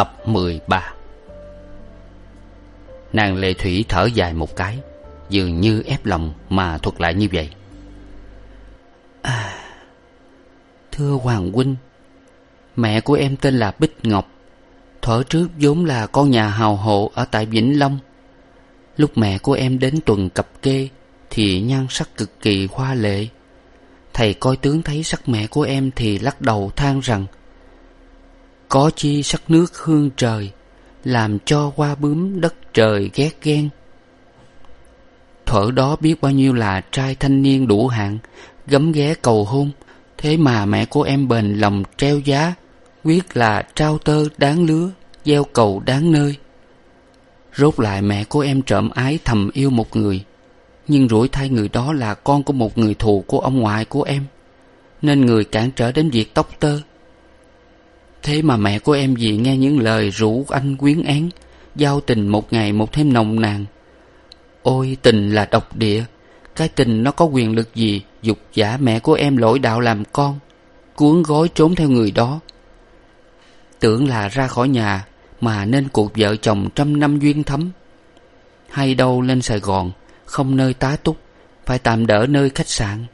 Tập mười ba. Nàng lệ thủy thở dài một cái Dường như ép lòng mà thuật lại như vậy. À, Thưa Hoàng Huynh Mẹ của em tên là Bích Ngọc Thuở trước vốn là con nhà hào hộ ở tại Vĩnh Long. Lúc mẹ của em đến tuần cập kê Thì nhan sắc cực kỳ hoa lệ. Thầy coi tướng thấy sắc mẹ của em thì lắc đầu than rằng có chi sắc nước hương trời, làm cho hoa bướm đất trời ghét ghen. Thuở đó biết bao nhiêu là trai thanh niên đủ hạng, gấm ghé cầu hôn. Thế mà mẹ của em bền lòng treo giá, quyết là trao tơ đáng lứa, gieo cầu đáng nơi. Rốt lại mẹ của em trộm ái thầm yêu một người, nhưng rủi thay người đó là con của một người thù của ông ngoại của em. Nên người cản trở đến việc tóc tơ thế mà mẹ của em vì nghe những lời rủ anh quyến án, giao tình một ngày một thêm nồng nàn. Ôi, tình là độc địa. Cái tình nó có quyền lực gì dục giả mẹ của em lỗi đạo làm con, cuốn gói trốn theo người đó? Tưởng là ra khỏi nhà mà nên cuộc vợ chồng trăm năm duyên thấm. Hay đâu lên sài gòn, không nơi tá túc, phải tạm đỡ nơi khách sạn.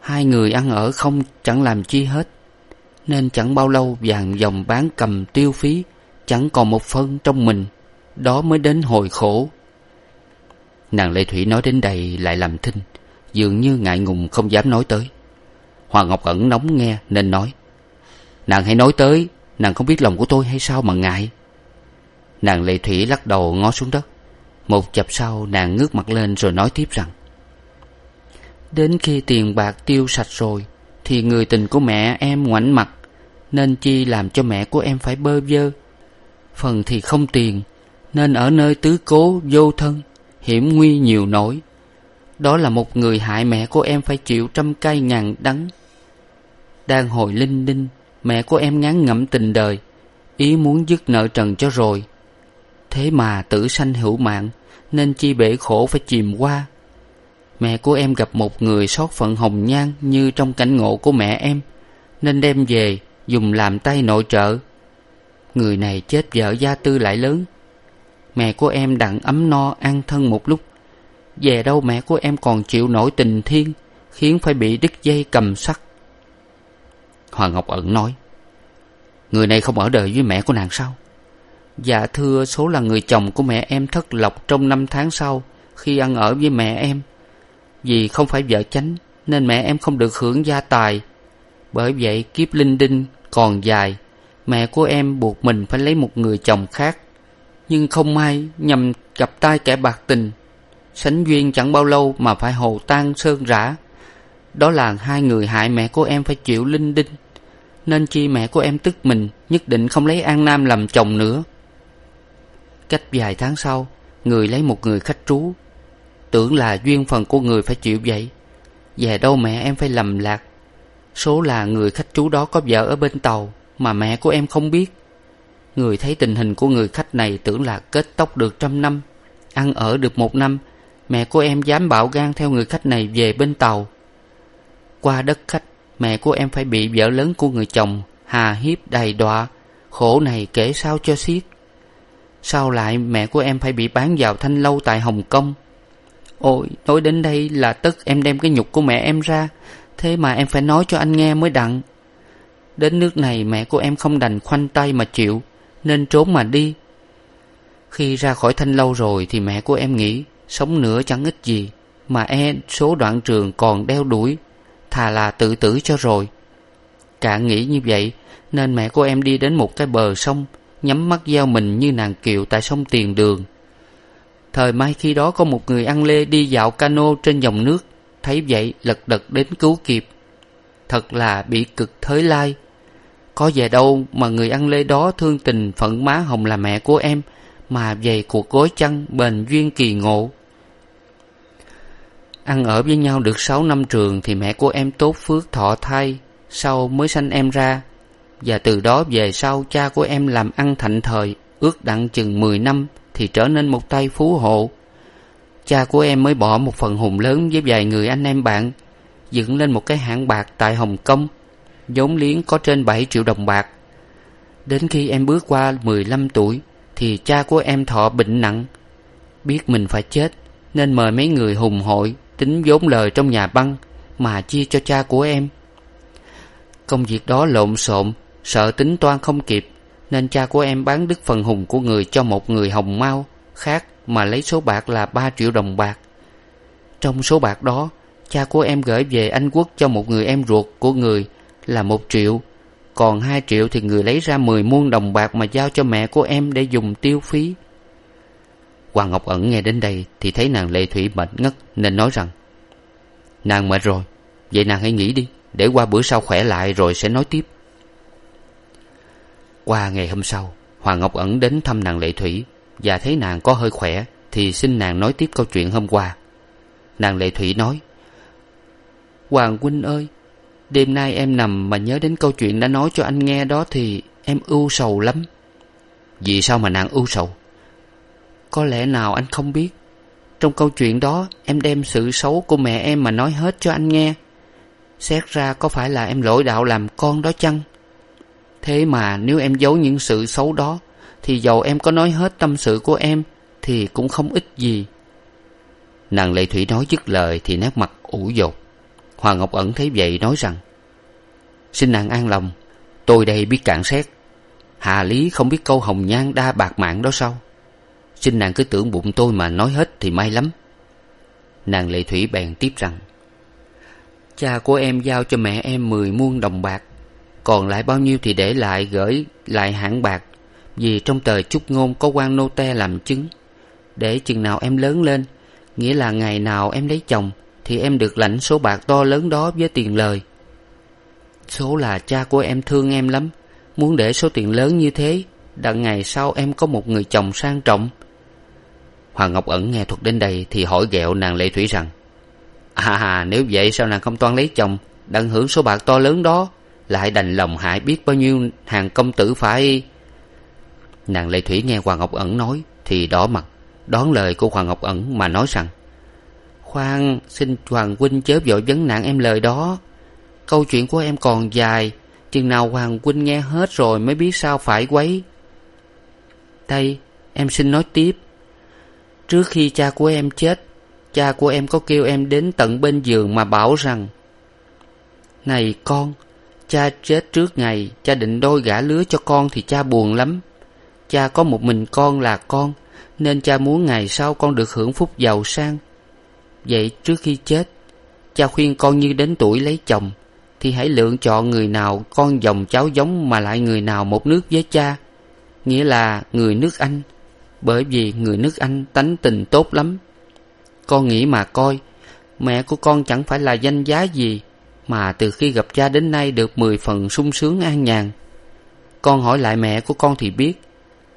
Hai người ăn ở không chẳng làm chi hết nên chẳng bao lâu vàng dòng bán cầm tiêu phí, chẳng còn một phân trong mình, đó mới đến hồi khổ. Nàng lệ thủy nói đến đây lại làm thinh, dường như ngại ngùng không dám nói tới. Hoàng ngọc ẩn nóng nghe nên nói, nàng hãy nói tới, nàng không biết lòng của tôi hay sao mà ngại. Nàng lệ thủy lắc đầu ngó xuống đất. Một chập sau nàng ngước mặt lên rồi nói tiếp rằng, đến khi tiền bạc tiêu sạch rồi, thì người tình của mẹ em ngoảnh mặt nên chi làm cho mẹ của em phải bơ vơ. Phần thì không tiền, nên ở nơi tứ cố vô thân, hiểm nguy nhiều nỗi. Đó là một người hại mẹ của em phải chịu trăm cay ngàn đắng. Đang hồi linh đinh, mẹ của em ngán ngẩm tình đời, ý muốn dứt nợ trần cho rồi. Thế mà tử sanh hữu mạng, nên chi bể khổ phải chìm qua. Mẹ của em gặp một người sót phận hồng nhan như trong cảnh ngộ của mẹ em, nên đem về dùng làm tay nội trợ. Người này chết vợ gia tư lại lớn. Mẹ của em đặng ấm no an thân một lúc. Về đâu mẹ của em còn chịu nổi tình thiên, khiến phải bị đứt dây cầm sắt. Hoàng ngọc ẩn nói, người này không ở đời với mẹ của nàng sao? Dạ thưa, số là người chồng của mẹ em thất lộc trong năm tháng sau, khi ăn ở với mẹ em. Vì không phải vợ chánh, nên mẹ em không được hưởng gia tài bởi vậy kiếp linh đinh còn dài, mẹ của em buộc mình phải lấy một người chồng khác. Nhưng không may nhằm gặp tai kẻ bạc tình. Sánh duyên chẳng bao lâu mà phải hồ tan sơn rã. Đó là hai người hại mẹ của em phải chịu linh đinh. Nên chi mẹ của em tức mình, nhất định không lấy an nam làm chồng nữa. Cách vài tháng sau, người lấy một người khách trú. Tưởng là duyên phần của người phải chịu vậy. Về đâu mẹ em phải lầm lạc? Số là người khách trú đó có vợ ở bên tàu mà mẹ của em không biết. Người thấy tình hình của người khách này tưởng là kết tóc được trăm năm, ăn ở được một năm, mẹ của em dám bảo gan theo người khách này về bên tàu. Qua đất khách, mẹ của em phải bị vợ lớn của người chồng hà hiếp đầy đọa, khổ này kể sao cho xiết. Sau lại mẹ của em phải bị bán vào thanh lâu tại hồng kông? Ôi, nói đến đây là tức em đem cái nhục của mẹ em ra thế mà em phải nói cho anh nghe mới đặng. Đến nước này mẹ của em không đành khoanh tay mà chịu, nên trốn mà đi. Khi ra khỏi thanh lâu rồi thì mẹ của em nghĩ, sống nữa chẳng ích gì, mà e số đoạn trường còn đeo đuổi, thà là tự tử cho rồi. Cả nghĩ như vậy, nên mẹ của em đi đến một cái bờ sông, nhắm mắt gieo mình như nàng kiệu tại sông tiền đường. Thời mai khi đó có một người ăn lê đi dạo cano trên dòng nước thấy vậy lật đật đến cứu kịp. Thật là bị cực thới lai. Có về đâu mà người ăn lê đó thương tình phận má hồng là mẹ của em, mà về cuộc gối chăng bền duyên kỳ ngộ. Ăn ở với nhau được sáu năm trường thì mẹ của em tốt phước thọ thai, sau mới sanh em ra. Và từ đó về sau cha của em làm ăn thạnh thời, ước đặng chừng mười năm thì trở nên một tay phú hộ cha của em mới bỏ một phần hùng lớn với vài người anh em bạn, dựng lên một cái hãng bạc tại hồng kông, vốn liếng có trên bảy triệu đồng bạc. Đến khi em bước qua mười lăm tuổi, thì cha của em thọ bệnh nặng. Biết mình phải chết, nên mời mấy người hùng hội, tính vốn lời trong nhà băng, mà chia cho cha của em. Công việc đó lộn xộn, sợ tính toán không kịp, nên cha của em bán đứt phần hùng của người cho một người hồng mau, khác mà lấy số bạc là ba triệu đồng bạc. Trong số bạc đó, cha của em gửi về anh quốc cho một người em ruột của người là một triệu. Còn hai triệu thì người lấy ra mười muôn đồng bạc mà giao cho mẹ của em để dùng tiêu phí. Hoàng ngọc ẩn nghe đến đây thì thấy nàng lệ thủy mệt ngất nên nói rằng, nàng mệt rồi, vậy nàng hãy nghỉ đi, để qua bữa sau khỏe lại rồi sẽ nói tiếp. Qua ngày hôm sau hoàng ngọc ẩn đến thăm nàng lệ thủy và thấy nàng có hơi khỏe, thì xin nàng nói tiếp câu chuyện hôm qua. Nàng lệ thủy nói, hoàng huynh ơi, đêm nay em nằm mà nhớ đến câu chuyện đã nói cho anh nghe đó thì em ưu sầu lắm. Vì sao mà nàng ưu sầu? Có lẽ nào anh không biết. Trong câu chuyện đó, em đem sự xấu của mẹ em mà nói hết cho anh nghe. Xét ra có phải là em lỗi đạo làm con đó chăng? Thế mà nếu em giấu những sự xấu đó thì dầu em có nói hết tâm sự của em, thì cũng không ích gì. Nàng lệ thủy nói dứt lời thì nét mặt ủ dột. Hoàng ngọc ẩn thấy vậy nói rằng, xin nàng an lòng, tôi đây biết cạn xét. Hà lý không biết câu hồng nhan đa bạc mạng đó sao? Xin nàng cứ tưởng bụng tôi mà nói hết thì may lắm. Nàng lệ thủy bèn tiếp rằng, cha của em giao cho mẹ em mười muôn đồng bạc, còn lại bao nhiêu thì để lại gửi lại hãng bạc vì trong tờ chúc ngôn có quan nô te làm chứng. Để chừng nào em lớn lên nghĩa là ngày nào em lấy chồng thì em được lãnh số bạc to lớn đó với tiền lời. Số là cha của em thương em lắm muốn để số tiền lớn như thế đặng ngày sau em có một người chồng sang trọng. Hoàng ngọc ẩn nghe thuật đến đây thì hỏi ghẹo nàng lệ thủy rằng à, à, nếu vậy sao nàng không toan lấy chồng đặng hưởng số bạc to lớn đó lại đành lòng hại biết bao nhiêu hàng công tử phải nàng lệ thủy nghe hoàng ngọc ẩn nói thì đỏ mặt, đón lời của hoàng ngọc ẩn mà nói rằng, khoan, xin hoàng huynh chớ vội vấn nạn em lời đó. Câu chuyện của em còn dài, chừng nào hoàng huynh nghe hết rồi mới biết sao phải quấy. Đây, em xin nói tiếp. Trước khi cha của em chết, cha của em có kêu em đến tận bên giường mà bảo rằng, này con, cha chết trước ngày, cha định đôi gả lứa cho con thì cha buồn lắm cha có một mình con là con, nên cha muốn ngày sau con được hưởng phúc giàu sang. Vậy trước khi chết, cha khuyên con như đến tuổi lấy chồng, thì hãy lựa chọn người nào con dòng cháu giống mà lại người nào một nước với cha, nghĩa là người nước anh. Bởi vì người nước anh tánh tình tốt lắm. Con nghĩ mà coi, mẹ của con chẳng phải là danh giá gì, mà từ khi gặp cha đến nay được mười phần sung sướng an nhàn. Con hỏi lại mẹ của con thì biết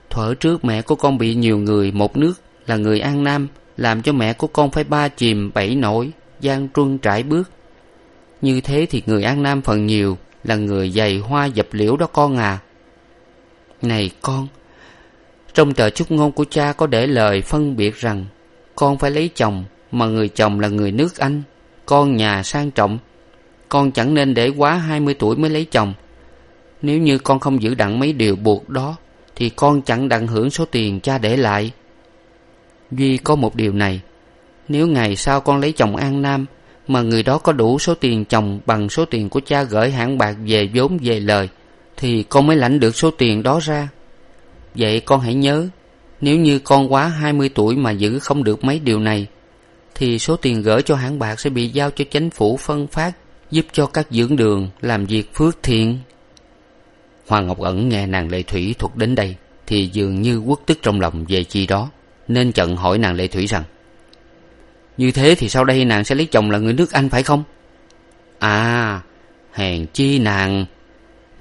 thuở trước mẹ của con bị nhiều người, một nước là người an nam, làm cho mẹ của con phải ba chìm bảy nổi, gian truân trải bước. Như thế thì người an nam phần nhiều là người dày hoa dập liễu đó con à. Này con, trong tờ chúc ngôn của cha có để lời phân biệt rằng, con phải lấy chồng, mà người chồng là người nước anh, con nhà sang trọng. Con chẳng nên để quá hai mươi tuổi mới lấy chồng. Nếu như con không giữ đặng mấy điều buộc đó thì con chẳng đặng hưởng số tiền cha để lại. Duy có một điều này, nếu ngày sau con lấy chồng an nam mà người đó có đủ số tiền chồng bằng số tiền của cha gửi hãng bạc về vốn về lời, thì con mới lãnh được số tiền đó ra. Vậy con hãy nhớ, nếu như con quá hai mươi tuổi mà giữ không được mấy điều này, thì số tiền gửi cho hãng bạc sẽ bị giao cho chánh phủ phân phát, giúp cho các dưỡng đường làm việc phước thiện hoàng ngọc ẩn nghe nàng lệ thủy thuật đến đây thì dường như uất tức trong lòng về chi đó, nên chận hỏi nàng lệ thủy rằng, như thế thì sau đây nàng sẽ lấy chồng là người nước anh phải không? À hèn chi nàng.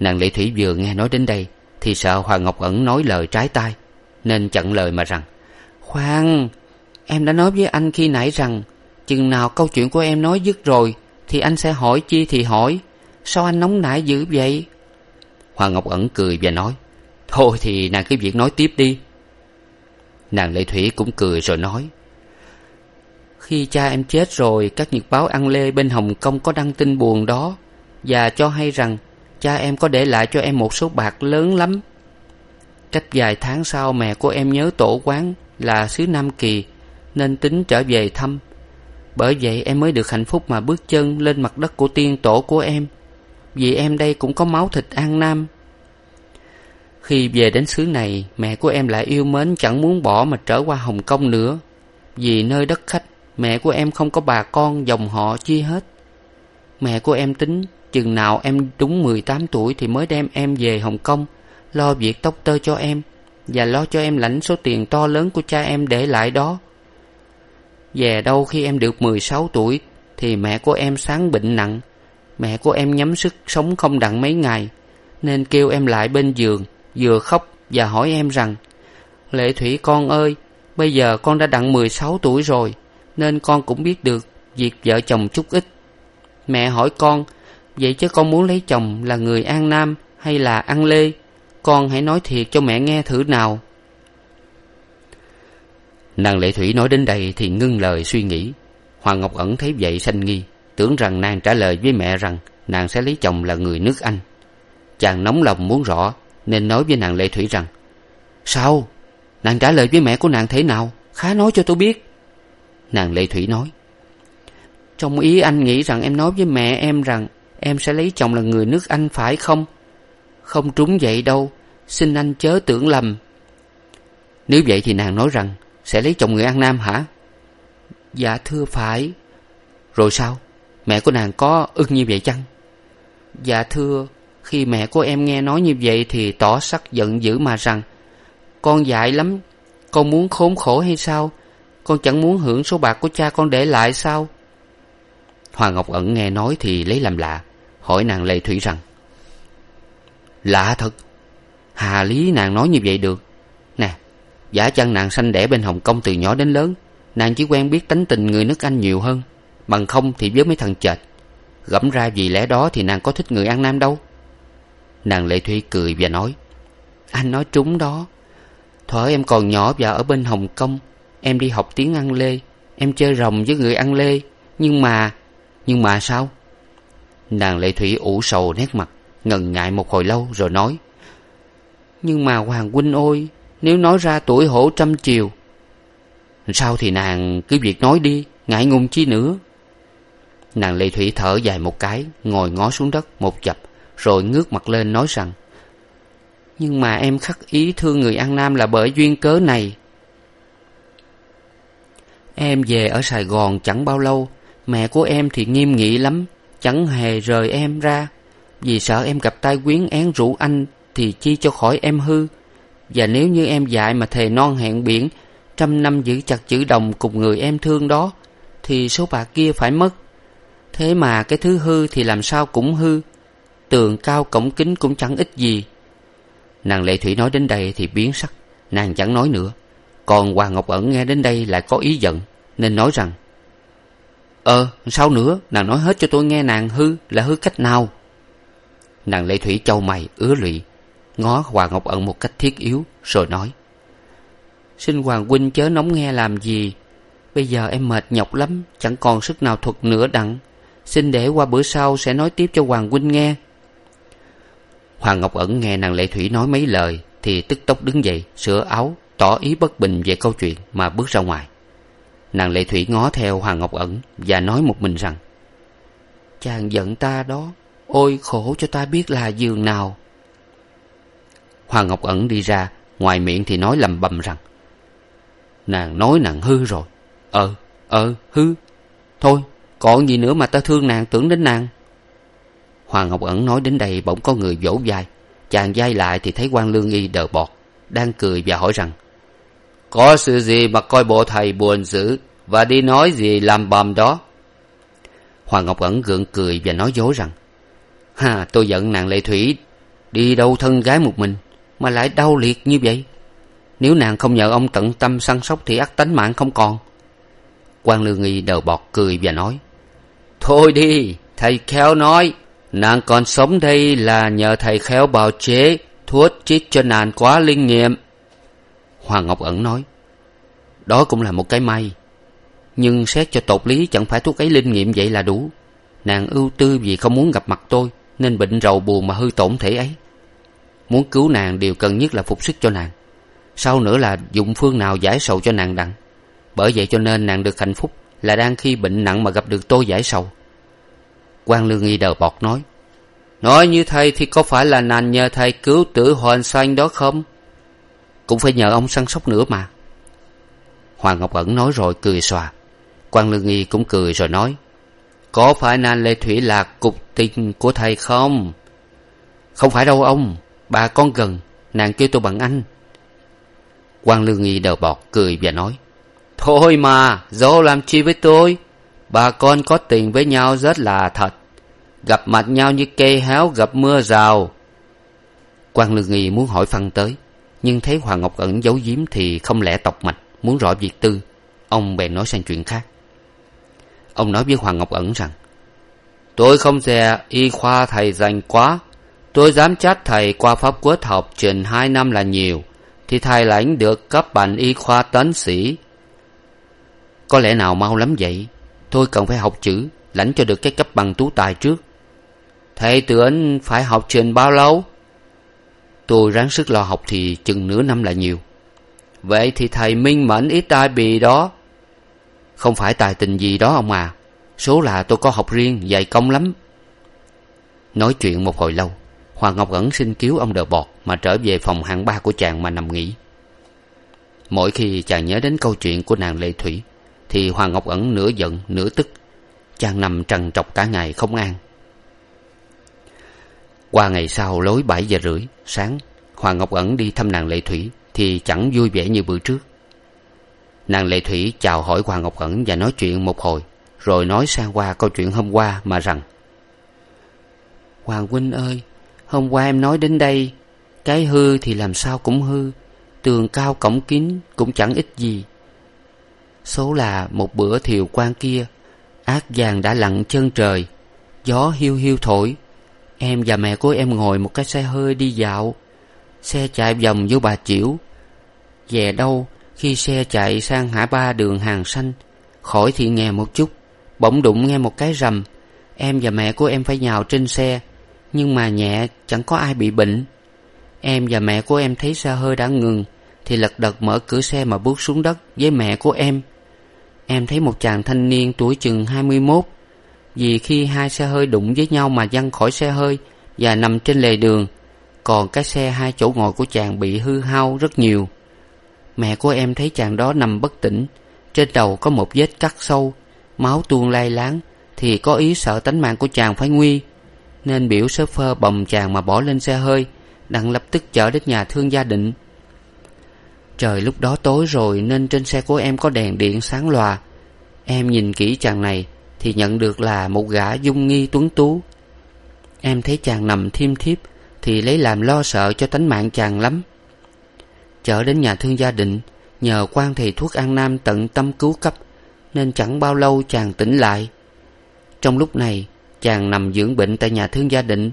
Nàng lệ thủy vừa nghe nói đến đây thì sợ hoàng ngọc ẩn nói lời trái tai, nên chặn lời mà rằng, khoan, em đã nói với anh khi nãy rằng chừng nào câu chuyện của em nói dứt rồi thì anh sẽ hỏi chi thì hỏi, sao anh nóng nảy dữ vậy? Hoàng ngọc ẩn cười và nói, thôi thì nàng cứ việc nói tiếp đi. Nàng lệ thủy cũng cười rồi nói, khi cha em chết rồi, các nhật báo ăn lê bên hồng kông có đăng tin buồn đó và cho hay rằng cha em có để lại cho em một số bạc lớn lắm. Cách vài tháng sau mẹ của em nhớ tổ quán là xứ nam kỳ, nên tính trở về thăm. Bởi vậy em mới được hạnh phúc mà bước chân lên mặt đất của tiên tổ của em vì em đây cũng có máu thịt an nam. Khi về đến xứ này, mẹ của em lại yêu mến, chẳng muốn bỏ mà trở qua hồng kông nữa. Vì nơi đất khách, mẹ của em không có bà con, dòng họ chi hết. Mẹ của em tính, chừng nào em đúng mười tám tuổi thì mới đem em về hồng kông, lo việc tóc tơ cho em, và lo cho em lãnh số tiền to lớn của cha em để lại đó. Về đâu khi em được mười sáu tuổi, thì mẹ của em sáng bệnh nặng mẹ của em nhắm sức sống không đặng mấy ngày, nên kêu em lại bên giường, vừa khóc và hỏi em rằng, lệ thủy con ơi, bây giờ con đã đặng mười sáu tuổi rồi, nên con cũng biết được việc vợ chồng chút ít. Mẹ hỏi con, vậy chứ con muốn lấy chồng là người an nam hay là ăn lê? Con hãy nói thiệt cho mẹ nghe thử nào. Nàng lệ thủy nói đến đây thì ngưng lời suy nghĩ. Hoàng ngọc ẩn thấy vậy sanh nghi tưởng rằng nàng trả lời với mẹ rằng nàng sẽ lấy chồng là người nước anh. Chàng nóng lòng muốn rõ, nên nói với nàng lệ thủy rằng, sao? Nàng trả lời với mẹ của nàng thế nào? Khá nói cho tôi biết. Nàng lệ thủy nói, trong ý anh nghĩ rằng em nói với mẹ em rằng em sẽ lấy chồng là người nước anh phải không? Không trúng vậy đâu, xin anh chớ tưởng lầm. Nếu vậy thì nàng nói rằng sẽ lấy chồng người an nam hả? Dạ thưa phải. Rồi sao? Mẹ của nàng có ưng như vậy chăng? Dạ thưa, khi mẹ của em nghe nói như vậy thì tỏ sắc giận dữ mà rằng, con dại lắm, con muốn khốn khổ hay sao? Con chẳng muốn hưởng số bạc của cha con để lại sao? Hoàng ngọc ẩn nghe nói thì lấy làm lạ, hỏi nàng lệ thủy rằng, lạ thật, hà lý nàng nói như vậy được. Nè, giả chăng nàng sanh đẻ bên hồng kông từ nhỏ đến lớn, nàng chỉ quen biết tánh tình người nước anh nhiều hơn bằng không thì với mấy thằng chệch, gẫm ra vì lẽ đó thì nàng có thích người an nam đâu. Nàng lệ thủy cười và nói, anh nói trúng đó. Thuở em còn nhỏ và ở bên hồng kông, em đi học tiếng ăn lê, em chơi rồng với người ăn lê. Nhưng mà nhưng mà sao? Nàng lệ thủy ủ sầu nét mặt, ngần ngại một hồi lâu rồi nói, nhưng mà hoàng huynh ôi nếu nói ra tuổi hổ trăm chiều, sao thì nàng cứ việc nói đi, ngại ngùng chi nữa? Nàng lệ thủy thở dài một cái, ngồi ngó xuống đất một chập, rồi ngước mặt lên nói rằng, nhưng mà em khắc ý thương người an nam là bởi duyên cớ này. Em về ở sài gòn chẳng bao lâu, mẹ của em thì nghiêm nghị lắm, chẳng hề rời em ra. Vì sợ em gặp tai quyến én rủ anh thì chi cho khỏi em hư. Và nếu như em dại mà thề non hẹn biển, trăm năm giữ chặt chữ đồng cùng người em thương đó, thì số bạc kia phải mất thế mà cái thứ hư thì làm sao cũng hư. Tường cao cổng kính cũng chẳng ích gì. Nàng lệ thủy nói đến đây thì biến sắc, nàng chẳng nói nữa. Còn hoàng ngọc ẩn nghe đến đây lại có ý giận, nên nói rằng ờ sao nữa? Nàng nói hết cho tôi nghe nàng hư là hư cách nào? Nàng lệ thủy châu mày, ứa lụy, ngó hoàng ngọc ẩn một cách thiết yếu, rồi nói, xin hoàng huynh chớ nóng nghe làm gì. Bây giờ em mệt nhọc lắm, chẳng còn sức nào thuật nữa đặng xin để qua bữa sau sẽ nói tiếp cho hoàng huynh nghe. Hoàng ngọc ẩn nghe nàng lệ thủy nói mấy lời, thì tức tốc đứng dậy, sửa áo, tỏ ý bất bình về câu chuyện mà bước ra ngoài. Nàng lệ thủy ngó theo hoàng ngọc ẩn và nói một mình rằng, chàng giận ta đó, ôi khổ cho ta biết là giường nào. Hoàng ngọc ẩn đi ra, ngoài miệng thì nói lầm bầm rằng, nàng nói nàng hư rồi. Ờ ờ hư. Thôi còn gì nữa mà ta thương nàng, tưởng đến nàng? Hoàng ngọc ẩn nói đến đây, bỗng có người vỗ vai. Chàng vai lại thì thấy quan lương y đờ bọt, đang cười và hỏi rằng, có sự gì mà coi bộ thầy buồn dữ và đi nói gì làm bầm đó? Hoàng ngọc ẩn gượng cười và nói dối rằng, ha, tôi giận nàng lệ thủy, đi đâu thân gái một mình mà lại đau liệt như vậy? Nếu nàng không nhờ ông tận tâm săn sóc thì ắt tánh mạng không còn. Quan lương nghi đờ bọt cười và nói thôi đi, thầy khéo nói. Nàng còn sống đây là nhờ thầy khéo bào chế, thuốc chích cho nàng quá linh nghiệm. Hoàng ngọc ẩn nói, đó cũng là một cái may, nhưng xét cho tột lý chẳng phải thuốc ấy linh nghiệm vậy là đủ. Nàng ưu tư vì không muốn gặp mặt tôi, nên bệnh rầu buồn mà hư tổn thể ấy. Muốn cứu nàng, điều cần nhất là phục sức cho nàng. Sau nữa là dụng phương nào giải sầu cho nàng đặng. Bởi vậy cho nên nàng được hạnh phúc là đang khi bệnh nặng mà gặp được tôi giải sầu. Quan lương nghi đờ bọt nói nói như thầy thì có phải là nành nhờ thầy cứu tử hoàn xoanh đó không? Cũng phải nhờ ông săn sóc nữa mà. Hoàng ngọc ẩn nói rồi cười xòa. Quan lương nghi cũng cười rồi nói, có phải nàng lệ thủy lạc cục tình của thầy không? Không phải đâu ông, bà con gần, nàng kêu tôi bằng anh. Quan lương nghi đờ bọt cười và nói thôi mà dâu làm chi với tôi? Bà con có tình với nhau rất là thật. Gặp mặt nhau như cây héo, gặp mưa rào. Quan lương nghi muốn hỏi phân tới, nhưng thấy hoàng ngọc ẩn giấu giếm thì không lẽ tọc mạch, muốn rõ việc tư. Ông bèn nói sang chuyện khác. Ông nói với hoàng ngọc ẩn rằng, tôi không dè y khoa thầy dành quá. Tôi dám chắc thầy qua pháp quốc học chừng hai năm là nhiều, thì thầy lãnh được cấp bằng y khoa tấn sĩ có lẽ nào mau lắm vậy? Tôi cần phải học chữ, lãnh cho được cái cấp bằng tú tài trước. Thầy tưởng phải học trình bao lâu? Tôi ráng sức lo học thì chừng nửa năm là nhiều. Vậy thì thầy minh mẫn ít tai bì đó. Không phải tài tình gì đó ông à. Số là tôi có học riêng, dày công lắm. Nói chuyện một hồi lâu, hoàng ngọc ẩn xin cứu ông đờ bọt mà trở về phòng hạng ba của chàng mà nằm nghỉ. Mỗi khi chàng nhớ đến câu chuyện của nàng lệ thủy thì hoàng ngọc ẩn nửa giận, nửa tức. Chàng nằm trằn trọc cả ngày không an. Qua ngày sau lối bảy giờ rưỡi, sáng hoàng ngọc ẩn đi thăm nàng lệ thủy thì chẳng vui vẻ như bữa trước. Nàng lệ thủy chào hỏi hoàng ngọc ẩn và nói chuyện một hồi, rồi nói sang qua câu chuyện hôm qua mà rằng hoàng huynh ơi, hôm qua em nói đến đây, cái hư thì làm sao cũng hư, tường cao cổng kín cũng chẳng ích gì số là một bữa thiều quan kia. Ác vàng đã lặn chân trời. Gió hiu hiu thổi. Em và mẹ của em ngồi một cái xe hơi đi dạo. Xe chạy vòng vô bà chiểu. Về đâu khi xe chạy sang ngã ba đường hàng xanh? Khỏi thì nghè một chút. Bỗng đụng nghe một cái rầm. Em và mẹ của em phải nhào trên xe. Nhưng mà nhẹ, chẳng có ai bị bệnh. Em và mẹ của em thấy xe hơi đã ngừng, thì lật đật mở cửa xe mà bước xuống đất với mẹ của em em thấy một chàng thanh niên tuổi chừng hai mươi mốt, vì khi hai xe hơi đụng với nhau mà văng khỏi xe hơi và nằm trên lề đường, còn cái xe hai chỗ ngồi của chàng bị hư hao rất nhiều. Mẹ của em thấy chàng đó nằm bất tỉnh, trên đầu có một vết cắt sâu, máu tuôn lai láng, thì có ý sợ tánh mạng của chàng phải nguy, nên biểu sơ phơ bồng chàng mà bỏ lên xe hơi, đặng lập tức chở đến nhà thương gia định trời lúc đó tối rồi nên trên xe của em có đèn điện sáng lòa em nhìn kỹ chàng này thì nhận được là một gã dung nghi tuấn tú. Em thấy chàng nằm thiêm thiếp thì lấy làm lo sợ cho tánh mạng chàng lắm. Chở đến nhà thương gia định, nhờ quan thầy thuốc an nam tận tâm cứu cấp, nên chẳng bao lâu chàng tỉnh lại. Trong lúc này, chàng nằm dưỡng bệnh tại nhà thương gia định,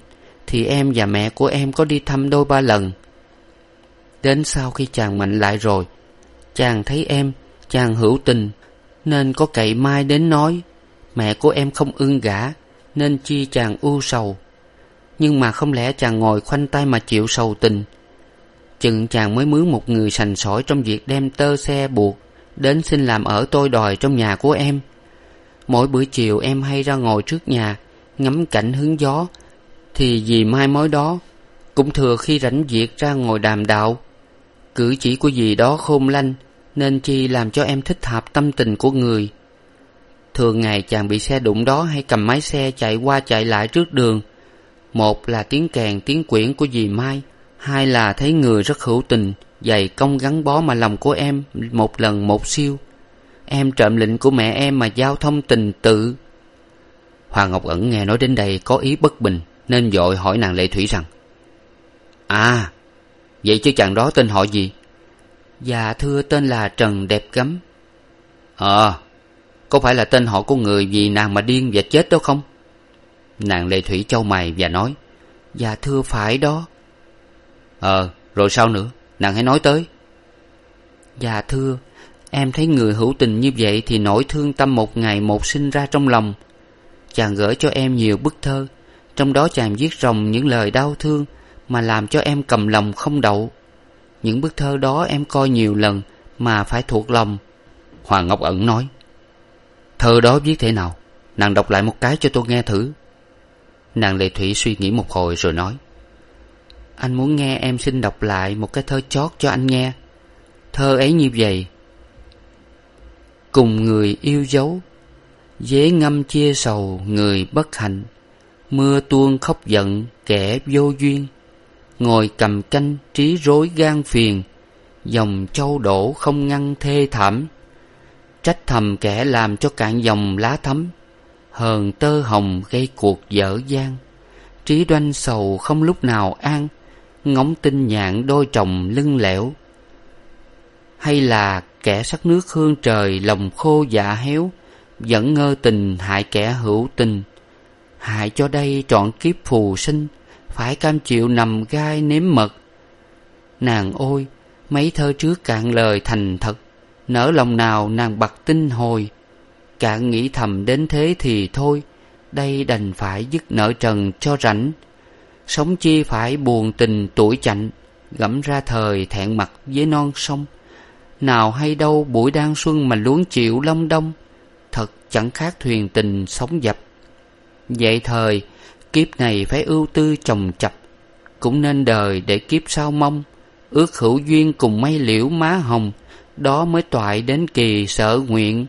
thì em và mẹ của em có đi thăm đôi ba lần đến sau khi chàng mạnh lại rồi, chàng thấy em, chàng hữu tình, nên có cậy mai đến nói, mẹ của em không ưng gả, nên chi chàng u sầu. Nhưng mà không lẽ chàng ngồi khoanh tay mà chịu sầu tình? Chừng chàng mới mướn một người sành sỏi trong việc đem tơ xe buộc, đến xin làm ở tôi đòi trong nhà của em. Mỗi buổi chiều em hay ra ngồi trước nhà, ngắm cảnh hứng gió, thì vì mai mối đó, cũng thừa khi rảnh việc ra ngồi đàm đạo cử chỉ của dì đó khôn lanh, nên chi làm cho em thích hợp tâm tình của người. Thường ngày chàng bị xe đụng đó hay cầm máy xe chạy qua chạy lại trước đường. Một là tiếng kèn, tiếng quyển của dì mai, hai là thấy người rất hữu tình, dày công gắn bó mà lòng của em một lần một siêu. Em trộm lệnh của mẹ em mà giao thông tình tự. Hoàng ngọc ẩn nghe nói đến đây có ý bất bình, nên dội hỏi nàng lệ thủy rằng à vậy chứ chàng đó tên họ gì? Dạ thưa tên là trần đẹp gấm ờ có phải là tên họ của người vì nàng mà điên và chết đó không? Nàng lệ thủy châu mày và nói. Dạ thưa phải đó. Ờ rồi sao nữa? Nàng hãy nói tới. Dạ thưa. Em thấy người hữu tình như vậy thì nỗi thương tâm một ngày một sinh ra trong lòng. Chàng gửi cho em nhiều bức thơ. Trong đó chàng viết ròng những lời đau thương mà làm cho em cầm lòng không đậu. Những bức thơ đó em coi nhiều lần mà phải thuộc lòng. Hoàng ngọc ẩn nói, thơ đó viết thế nào? Nàng đọc lại một cái cho tôi nghe thử. Nàng lệ thủy suy nghĩ một hồi rồi nói, anh muốn nghe em xin đọc lại một cái thơ chót cho anh nghe. Thơ ấy như vậy. Cùng người yêu dấu, dế ngâm chia sầu người bất hạnh, mưa tuôn khóc giận kẻ vô duyên ngồi cầm canh trí rối gan phiền, dòng châu đổ không ngăn thê thảm. Trách thầm kẻ làm cho cạn dòng lá thấm, hờn tơ hồng gây cuộc dở dang. Trí đoanh sầu không lúc nào an, ngóng tin nhạn đôi chồng lưng lẻo. Hay là kẻ sắc nước hương trời lòng khô dạ héo, vẫn ngơ tình hại kẻ hữu tình. Hại cho đây trọn kiếp phù sinh phải cam chịu nằm gai nếm mật. Nàng ôi, mấy thơ trước cạn lời thành thật nỡ lòng nào nàng bặt tinh hồi. Cạn nghĩ thầm đến thế thì thôi, đây đành phải dứt nợ trần cho rảnh. Sống chi phải buồn tình tuổi chạnh, gẫm ra thời thẹn mặt với non sông. Nào hay đâu buổi đang xuân mà luống chịu long đông, thật chẳng khác thuyền tình sống dập. Vậy thời kiếp này phải ưu tư chồng chập, cũng nên đời để kiếp sau mong, ước hữu duyên cùng mây liễu má hồng, đó mới toại đến kỳ sở nguyện.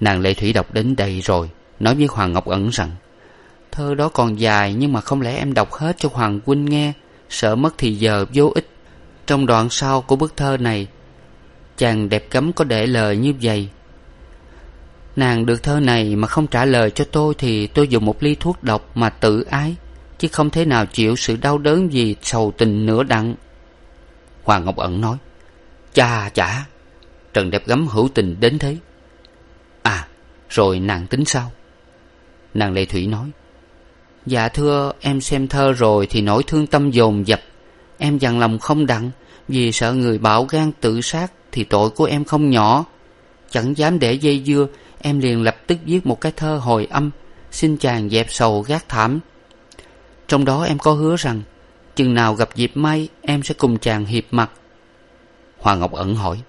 Nàng lệ thủy đọc đến đây rồi, nói với hoàng ngọc ẩn rằng, thơ đó còn dài nhưng mà không lẽ em đọc hết cho hoàng huynh nghe, sợ mất thì giờ vô ích. Trong đoạn sau của bức thơ này, chàng đẹp cấm có để lời như vậy nàng được thơ này mà không trả lời cho tôi thì tôi dùng một ly thuốc độc mà tự ái, chứ không thể nào chịu sự đau đớn vì sầu tình nửa đặng hoàng ngọc ẩn nói, cha, chả, trần đẹp gấm hữu tình đến thế. À rồi nàng tính sao? Nàng lệ thủy nói dạ thưa, em xem thơ rồi thì nỗi thương tâm dồn dập. Em dằn lòng không đặng, vì sợ người bảo gan tự sát thì tội của em không nhỏ. Chẳng dám để dây dưa em liền lập tức viết một cái thơ hồi âm, xin chàng dẹp sầu gác thảm. Trong đó em có hứa rằng, chừng nào gặp dịp may, em sẽ cùng chàng hiệp mặt. Hoàng ngọc ẩn hỏi,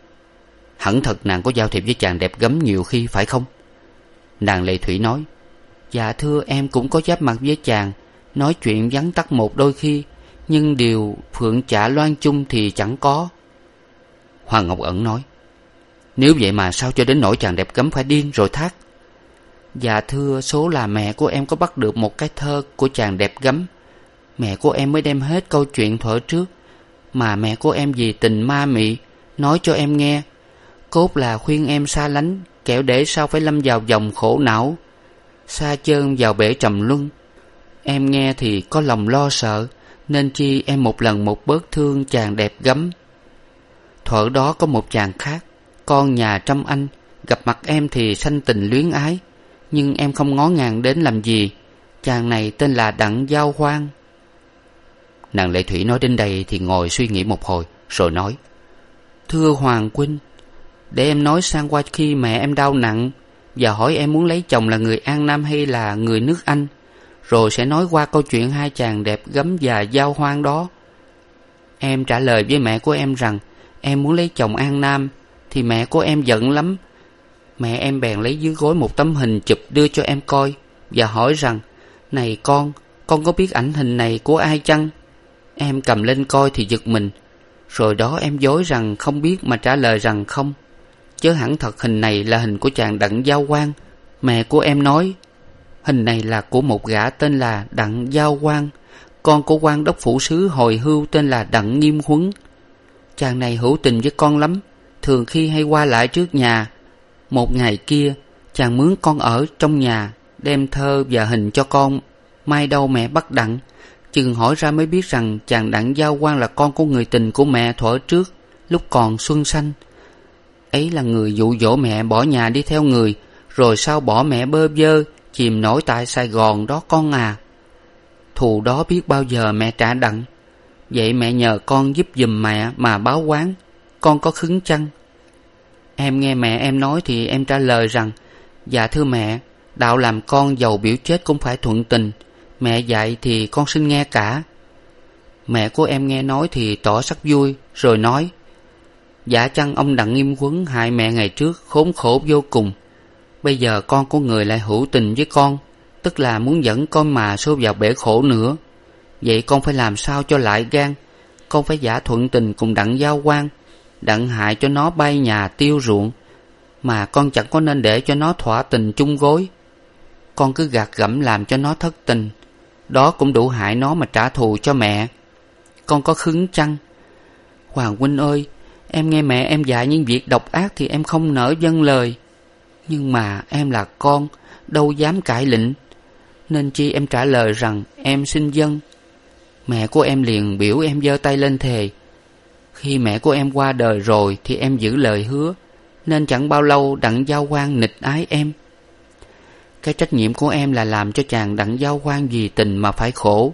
hẳn thật nàng có giao thiệp với chàng đẹp gấm nhiều khi phải không? Nàng lệ thủy nói dạ thưa em cũng có giáp mặt với chàng, nói chuyện vắn tắt một đôi khi, nhưng điều phượng chả loan chung thì chẳng có. Hoàng ngọc ẩn nói nếu vậy mà sao cho đến nỗi chàng đẹp gấm phải điên rồi thác? Dạ thưa, số là mẹ của em có bắt được một cái thơ của chàng đẹp gấm mẹ của em mới đem hết câu chuyện thuở trước. Mà mẹ của em vì tình ma mị, nói cho em nghe. Cốt là khuyên em xa lánh, kẻo để sao phải lâm vào vòng khổ não. Xa chơn vào bể trầm luân. Em nghe thì có lòng lo sợ, nên chi em một lần một bớt thương chàng đẹp gấm thuở đó có một chàng khác con nhà trăm anh, gặp mặt em thì sanh tình luyến ái, nhưng em không ngó ngàng đến làm gì. Chàng này tên là đặng giao hoan nàng lệ thủy nói đến đây thì ngồi suy nghĩ một hồi, rồi nói, thưa hoàng huynh để em nói sang qua khi mẹ em đau nặng và hỏi em muốn lấy chồng là người an nam hay là người nước anh, rồi sẽ nói qua câu chuyện hai chàng đẹp gấm và giao hoan đó. Em trả lời với mẹ của em rằng, em muốn lấy chồng an nam thì mẹ của em giận lắm. Mẹ em bèn lấy dưới gối một tấm hình chụp đưa cho em coi và hỏi rằng, này con con có biết ảnh hình này của ai chăng? Em cầm lên coi thì giật mình. Rồi đó em dối rằng không biết mà trả lời rằng không. Chớ hẳn thật hình này là hình của chàng đặng giao quan mẹ của em nói, hình này là của một gã tên là đặng giao quan con của quan đốc phủ sứ hồi hưu tên là đặng nghiêm huấn. Chàng này hữu tình với con lắm thường khi hay qua lại trước nhà. Một ngày kia, chàng mướn con ở trong nhà, đem thơ và hình cho con. Mai đâu mẹ bắt đặng. Chừng hỏi ra mới biết rằng chàng đặng giao quan là con của người tình của mẹ thuở trước, lúc còn xuân xanh ấy là người dụ dỗ mẹ bỏ nhà đi theo người, rồi sao bỏ mẹ bơ vơ, chìm nổi tại sài gòn đó con à. Thù đó biết bao giờ mẹ trả đặng. Vậy mẹ nhờ con giúp giùm mẹ mà báo quán con có khứng chăng? Em nghe mẹ em nói thì em trả lời rằng dạ thưa mẹ, đạo làm con giàu biểu chết cũng phải thuận tình. Mẹ dạy thì con xin nghe cả. Mẹ của em nghe nói thì tỏ sắc vui, rồi nói dạ chăng ông đặng nghiêm quấn hại mẹ ngày trước khốn khổ vô cùng. Bây giờ con của người lại hữu tình với con, tức là muốn dẫn con mà xô vào bể khổ nữa. Vậy con phải làm sao cho lại gan? Con phải giả thuận tình cùng đặng giao quan đặng hại cho nó bay nhà tiêu ruộng mà con chẳng có nên để cho nó thỏa tình chung gối. Con cứ gạt gẫm làm cho nó thất tình đó cũng đủ hại nó mà trả thù cho mẹ. Con có khứng chăng? Hoàng huynh ơi em nghe mẹ em dạy những việc độc ác thì em không nỡ vâng lời. Nhưng mà em là con đâu dám cãi lệnh nên chi em trả lời rằng em xin dân, mẹ của em liền biểu em giơ tay lên thề khi mẹ của em qua đời rồi thì em giữ lời hứa, nên chẳng bao lâu đặng giao quan nịch ái em. Cái trách nhiệm của em là làm cho chàng đặng giao quan vì tình mà phải khổ,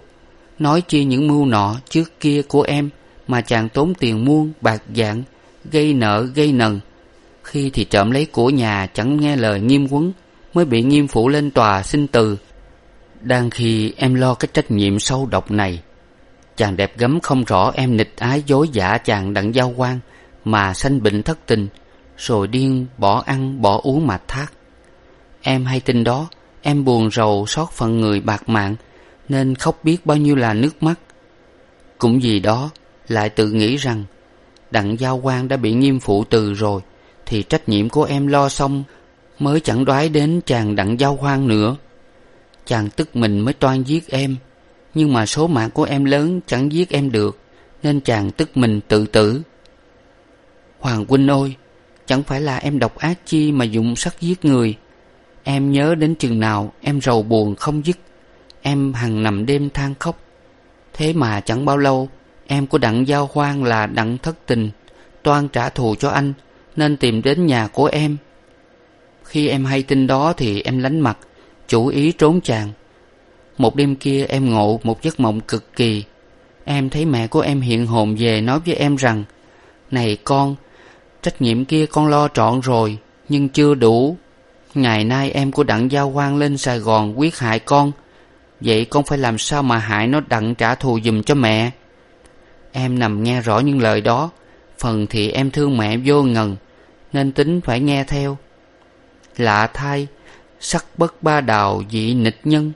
nói chi những mưu nọ trước kia của em mà chàng tốn tiền muôn, bạc dạng gây nợ, gây nần. Khi thì trộm lấy của nhà chẳng nghe lời nghiêm quấn mới bị nghiêm phụ lên tòa xin từ. Đang khi em lo cái trách nhiệm sâu độc này chàng đẹp gấm không rõ em nịch ái dối giả chàng đặng giao quan, mà sanh bệnh thất tình, rồi điên bỏ ăn bỏ uống mà thác. Em hay tin đó, em buồn rầu xót phận người bạc mạng, nên khóc biết bao nhiêu là nước mắt. Cũng vì đó, lại tự nghĩ rằng, đặng giao quan đã bị nghiêm phụ từ rồi, thì trách nhiệm của em lo xong mới chẳng đoái đến chàng đặng giao quan nữa. Chàng tức mình mới toan giết em nhưng mà số mạng của em lớn, chẳng giết em được, nên chàng tức mình tự tử. Hoàng huynh ôi chẳng phải là em độc ác chi mà dụng sắc giết người. Em nhớ đến chừng nào em rầu buồn không dứt, em hằng nằm đêm than khóc. Thế mà chẳng bao lâu, em của đặng giao hoan là đặng thất tình, toan trả thù cho anh, nên tìm đến nhà của em. Khi em hay tin đó thì em lánh mặt, chủ ý trốn chàng một đêm kia em ngộ một giấc mộng cực kỳ. Em thấy mẹ của em hiện hồn về nói với em rằng, này con, trách nhiệm kia con lo trọn rồi, nhưng chưa đủ. Ngày nay em của đặng giao quan lên sài gòn quyết hại con. Vậy con phải làm sao mà hại nó đặng trả thù giùm cho mẹ? Em nằm nghe rõ những lời đó. Phần thì em thương mẹ vô ngần, nên tính phải nghe theo. Lạ thay, sắc bất ba đào dị nịch nhân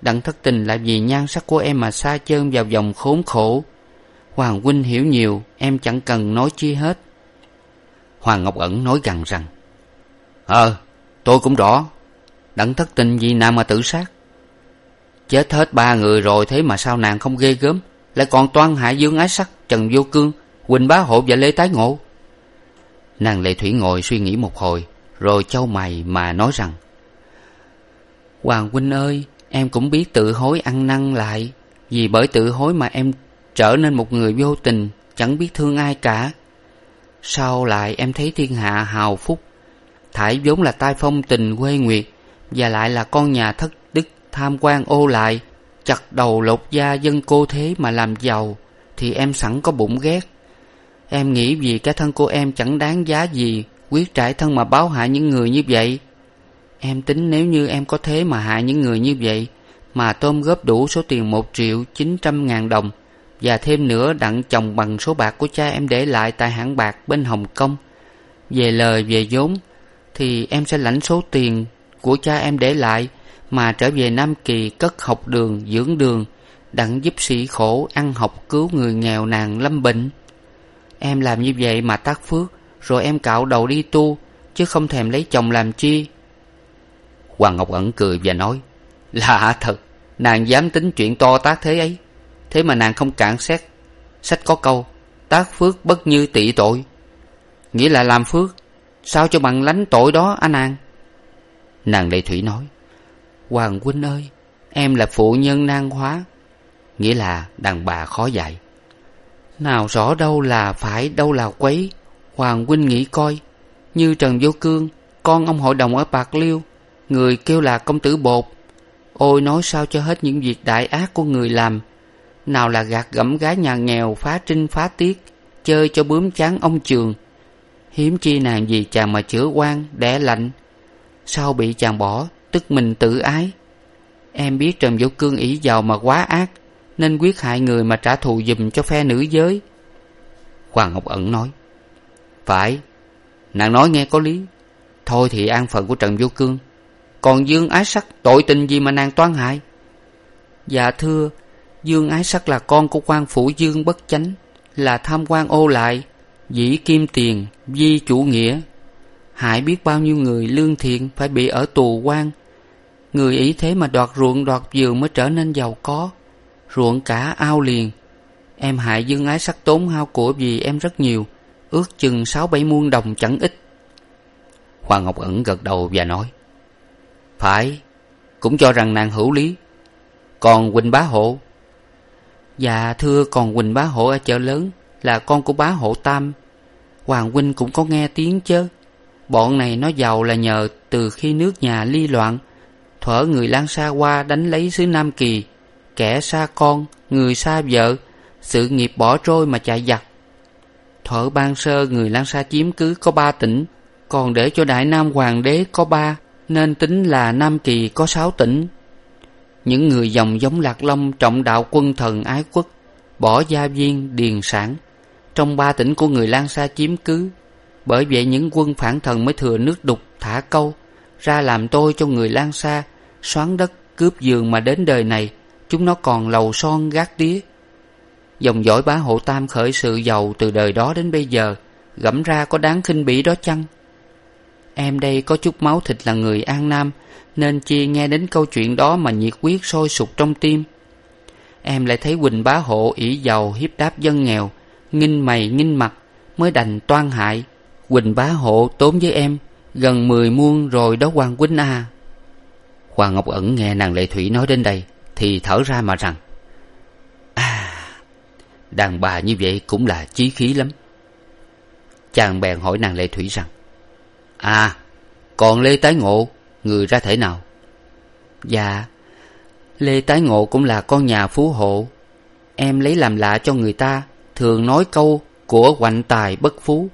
đặng thất tình lại vì nhan sắc của em mà xa chơn vào vòng khốn khổ. Hoàng huynh hiểu nhiều, em chẳng cần nói chi hết. Hoàng ngọc ẩn nói gằn rằng ờ tôi cũng rõ. Đặng thất tình vì nàng mà tự sát. Chết hết ba người rồi thế mà sao nàng không ghê gớm? Lại còn toan hại dương ái sắc, trần vô cương, huỳnh bá hộ và lê tái ngộ. Nàng lệ thủy ngồi suy nghĩ một hồi, rồi châu mày mà nói rằng, hoàng huynh ơi em cũng biết tự hối ăn năn lại, vì bởi tự hối mà em trở nên một người vô tình, chẳng biết thương ai cả. Sau lại em thấy thiên hạ hào phúc, thải vốn là tai phong tình quê nguyệt, và lại là con nhà thất đức tham quan ô lại, chặt đầu lột da dân cô thế mà làm giàu, thì em sẵn có bụng ghét. Em nghĩ vì cái thân của em chẳng đáng giá gì, quyết trải thân mà báo hại những người như vậy em tính nếu như em có thế mà hại những người như vậy, mà tôm góp đủ số tiền một triệu chín trăm ngàn đồng, và thêm nữa đặng chồng bằng số bạc của cha em để lại tại hãng bạc bên hồng kông. Về lời, về vốn, thì em sẽ lãnh số tiền của cha em để lại, mà trở về nam kỳ cất học đường, dưỡng đường, đặng giúp sĩ khổ ăn học cứu người nghèo nàn lâm bệnh em làm như vậy mà tác phước, rồi em cạo đầu đi tu, chứ không thèm lấy chồng làm chi hoàng ngọc ẩn cười và nói lạ thật, nàng dám tính chuyện to tác thế ấy. Thế mà nàng không cạn xét. Sách có câu tác phước bất như tị tội. Nghĩa là làm phước, sao cho bằng lánh tội đó anh nàng? Nàng lệ thủy nói, hoàng huynh ơi, em là phụ nhân nan hóa, nghĩa là đàn bà khó dạy. Nào rõ đâu là phải, đâu là quấy, hoàng huynh nghĩ coi. Như trần vô cương, con ông hội đồng ở bạc liêu người kêu là công tử bột. Ôi, nói sao cho hết những việc đại ác của người làm? Nào là gạt gẫm gái nhà nghèo, phá trinh, phá tiết, chơi cho bướm chán ông trường. Hiếm chi nàng gì chàng mà chữa quan đẻ lạnh. Sau bị chàng bỏ, tức mình tự ái? Em biết trần vũ cương ỷ giàu mà quá ác, nên quyết hại người mà trả thù giùm cho phe nữ giới. Hoàng ngọc ẩn nói, phải, nàng nói nghe có lý. Thôi thì an phận của trần vũ cương còn dương ái sắc, tội tình gì mà nàng toan hại? Dạ thưa, dương ái sắc là con của quan phủ dương bất chánh, là tham quan ô lại, dĩ kim tiền, di chủ nghĩa. Hại biết bao nhiêu người lương thiện phải bị ở tù quan. Người ý thế mà đoạt ruộng đoạt vườn mới trở nên giàu có. Ruộng cả ao liền. Em hại dương ái sắc tốn hao của vì em rất nhiều, ước chừng sáu bảy muôn đồng chẳng ít. Hoàng ngọc ẩn gật đầu và nói phải, cũng cho rằng nàng hữu lý. Còn quỳnh bá hộ? Dạ thưa còn quỳnh bá hộ ở chợ lớn, là con của bá hộ tam. Hoàng huynh cũng có nghe tiếng chớ. Bọn này nó giàu là nhờ từ khi nước nhà ly loạn, thuở người lan xa qua đánh lấy xứ nam kỳ. Kẻ xa con, người xa vợ, sự nghiệp bỏ trôi mà chạy giặc. Thuở ban sơ người lan xa chiếm cứ có ba tỉnh, còn để cho đại nam hoàng đế có ba nên tính là nam kỳ có sáu tỉnh. Những người dòng giống lạc long trọng đạo quân thần ái quốc, bỏ gia viên, điền sản. Trong ba tỉnh của người lan Sa chiếm cứ, bởi vậy những quân phản thần mới thừa nước đục, thả câu, ra làm tôi cho người lan Sa, xoán đất, cướp giường mà đến đời này, chúng nó còn lầu son gác tía. Dòng dõi bá hộ tam khởi sự giàu từ đời đó đến bây giờ, gẫm ra có đáng khinh bỉ đó chăng? Em đây có chút máu thịt là người an nam, nên chi nghe đến câu chuyện đó mà nhiệt huyết sôi sục trong tim. Em lại thấy quỳnh bá hộ ỷ giàu hiếp đáp dân nghèo, nghinh mày nghinh mặt, mới đành toan hại. Quỳnh bá hộ tốn với em gần mười muôn rồi đó hoàng quýnh à hoàng ngọc ẩn nghe nàng lệ thủy nói đến đây thì thở ra mà rằng à đàn bà như vậy cũng là chí khí lắm. Chàng bèn hỏi nàng lệ thủy rằng à còn lê tái ngộ, người ra thể nào? Dạ lê tái ngộ cũng là con nhà phú hộ. Em lấy làm lạ cho người ta, thường nói câu của hoạnh tài bất phú.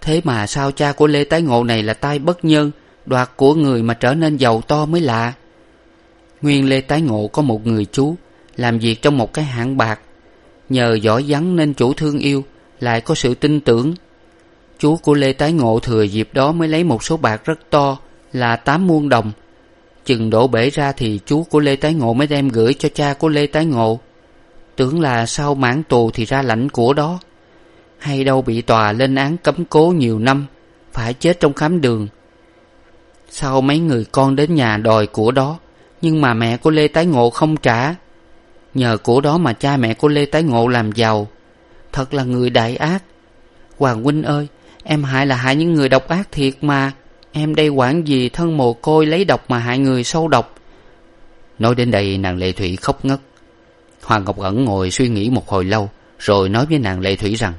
Thế mà sao cha của lê tái ngộ này là tai bất nhân, đoạt của người mà trở nên giàu to mới lạ? Nguyên lê tái ngộ có một người chú, làm việc trong một cái hãng bạc. Nhờ giỏi vắng nên chủ thương yêu, lại có sự tin tưởng chú của lê tái ngộ thừa dịp đó mới lấy một số bạc rất to, là tám muôn đồng. Chừng đổ bể ra thì chú của lê tái ngộ mới đem gửi cho cha của lê tái ngộ. Tưởng là sau mãn tù thì ra lãnh của đó. Hay đâu bị tòa lên án cấm cố nhiều năm, phải chết trong khám đường. Sau mấy người con đến nhà đòi của đó, nhưng mà mẹ của lê tái ngộ không trả. Nhờ của đó mà cha mẹ của lê tái ngộ làm giàu. Thật là người đại ác. Hoàng huynh ơi em hại là hại những người độc ác thiệt mà. Em đây quản gì thân mồ côi lấy độc mà hại người sâu độc. Nói đến đây, nàng lệ thủy khóc ngất. Hoàng ngọc ẩn ngồi suy nghĩ một hồi lâu, rồi nói với nàng lệ thủy rằng,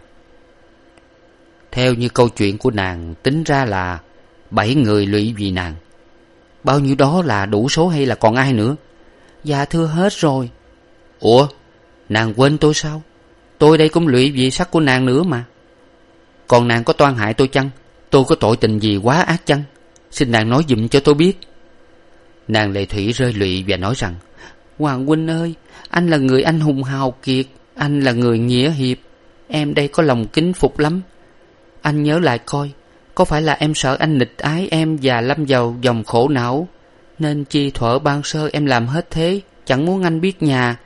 theo như câu chuyện của nàng, tính ra là bảy người lụy vì nàng. Bao nhiêu đó là đủ số hay là còn ai nữa? Dạ thưa hết rồi. Ủa, nàng quên tôi sao? Tôi đây cũng lụy vì sắc của nàng nữa mà còn nàng có toan hại tôi chăng? Tôi có tội tình gì quá ác chăng? Xin nàng nói giùm cho tôi biết. Nàng lệ thủy rơi lụy và nói rằng, hoàng huynh ơi, anh là người anh hùng hào kiệt, anh là người nghĩa hiệp. Em đây có lòng kính phục lắm. Anh nhớ lại coi, có phải là em sợ anh nịch ái em và lâm vào dòng khổ não? Nên chi thuở ban sơ em làm hết thế, chẳng muốn anh biết nhà.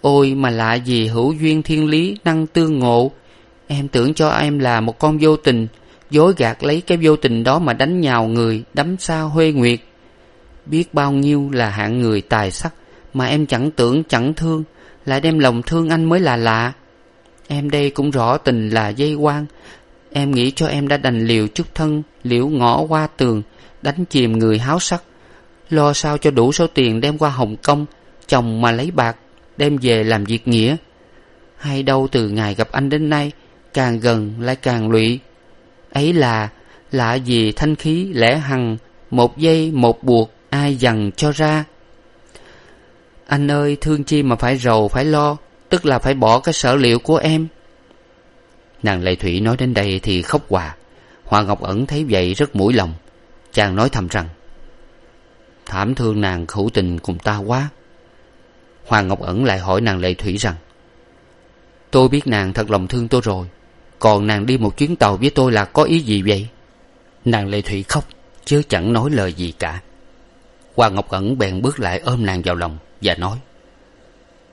Ôi mà lạ gì hữu duyên thiên lý, năng tương ngộ em tưởng cho em là một con vô tình, dối gạt lấy cái vô tình đó mà đánh nhào người, đắm sao huê nguyệt. Biết bao nhiêu là hạng người tài sắc mà em chẳng tưởng, chẳng thương, lại đem lòng thương anh mới là lạ. Em đây cũng rõ tình là dây quan em nghĩ cho em đã đành liều chút thân, liễu ngõ qua tường, đánh chìm người háo sắc. Lo sao cho đủ số tiền đem qua hồng kông, chồng mà lấy bạc, đem về làm việc nghĩa. Hay đâu từ ngày gặp anh đến nay càng gần lại càng lụy. Ấy là, lạ gì thanh khí lẽ hằng, một giây một buộc ai dằn cho ra. Anh ơi, thương chi mà phải rầu, phải lo, tức là phải bỏ cái sở liệu của em. Nàng lệ thủy nói đến đây thì khóc hòa. Hoa ngọc ẩn thấy vậy rất mũi lòng. Chàng nói thầm rằng, thảm thương nàng khẩu tình cùng ta quá. Hoa ngọc ẩn lại hỏi nàng lệ thủy rằng, tôi biết nàng thật lòng thương tôi rồi còn nàng đi một chuyến tàu với tôi là có ý gì vậy? Nàng lệ thủy khóc, chứ chẳng nói lời gì cả. Hoàng ngọc ẩn bèn bước lại ôm nàng vào lòng và nói,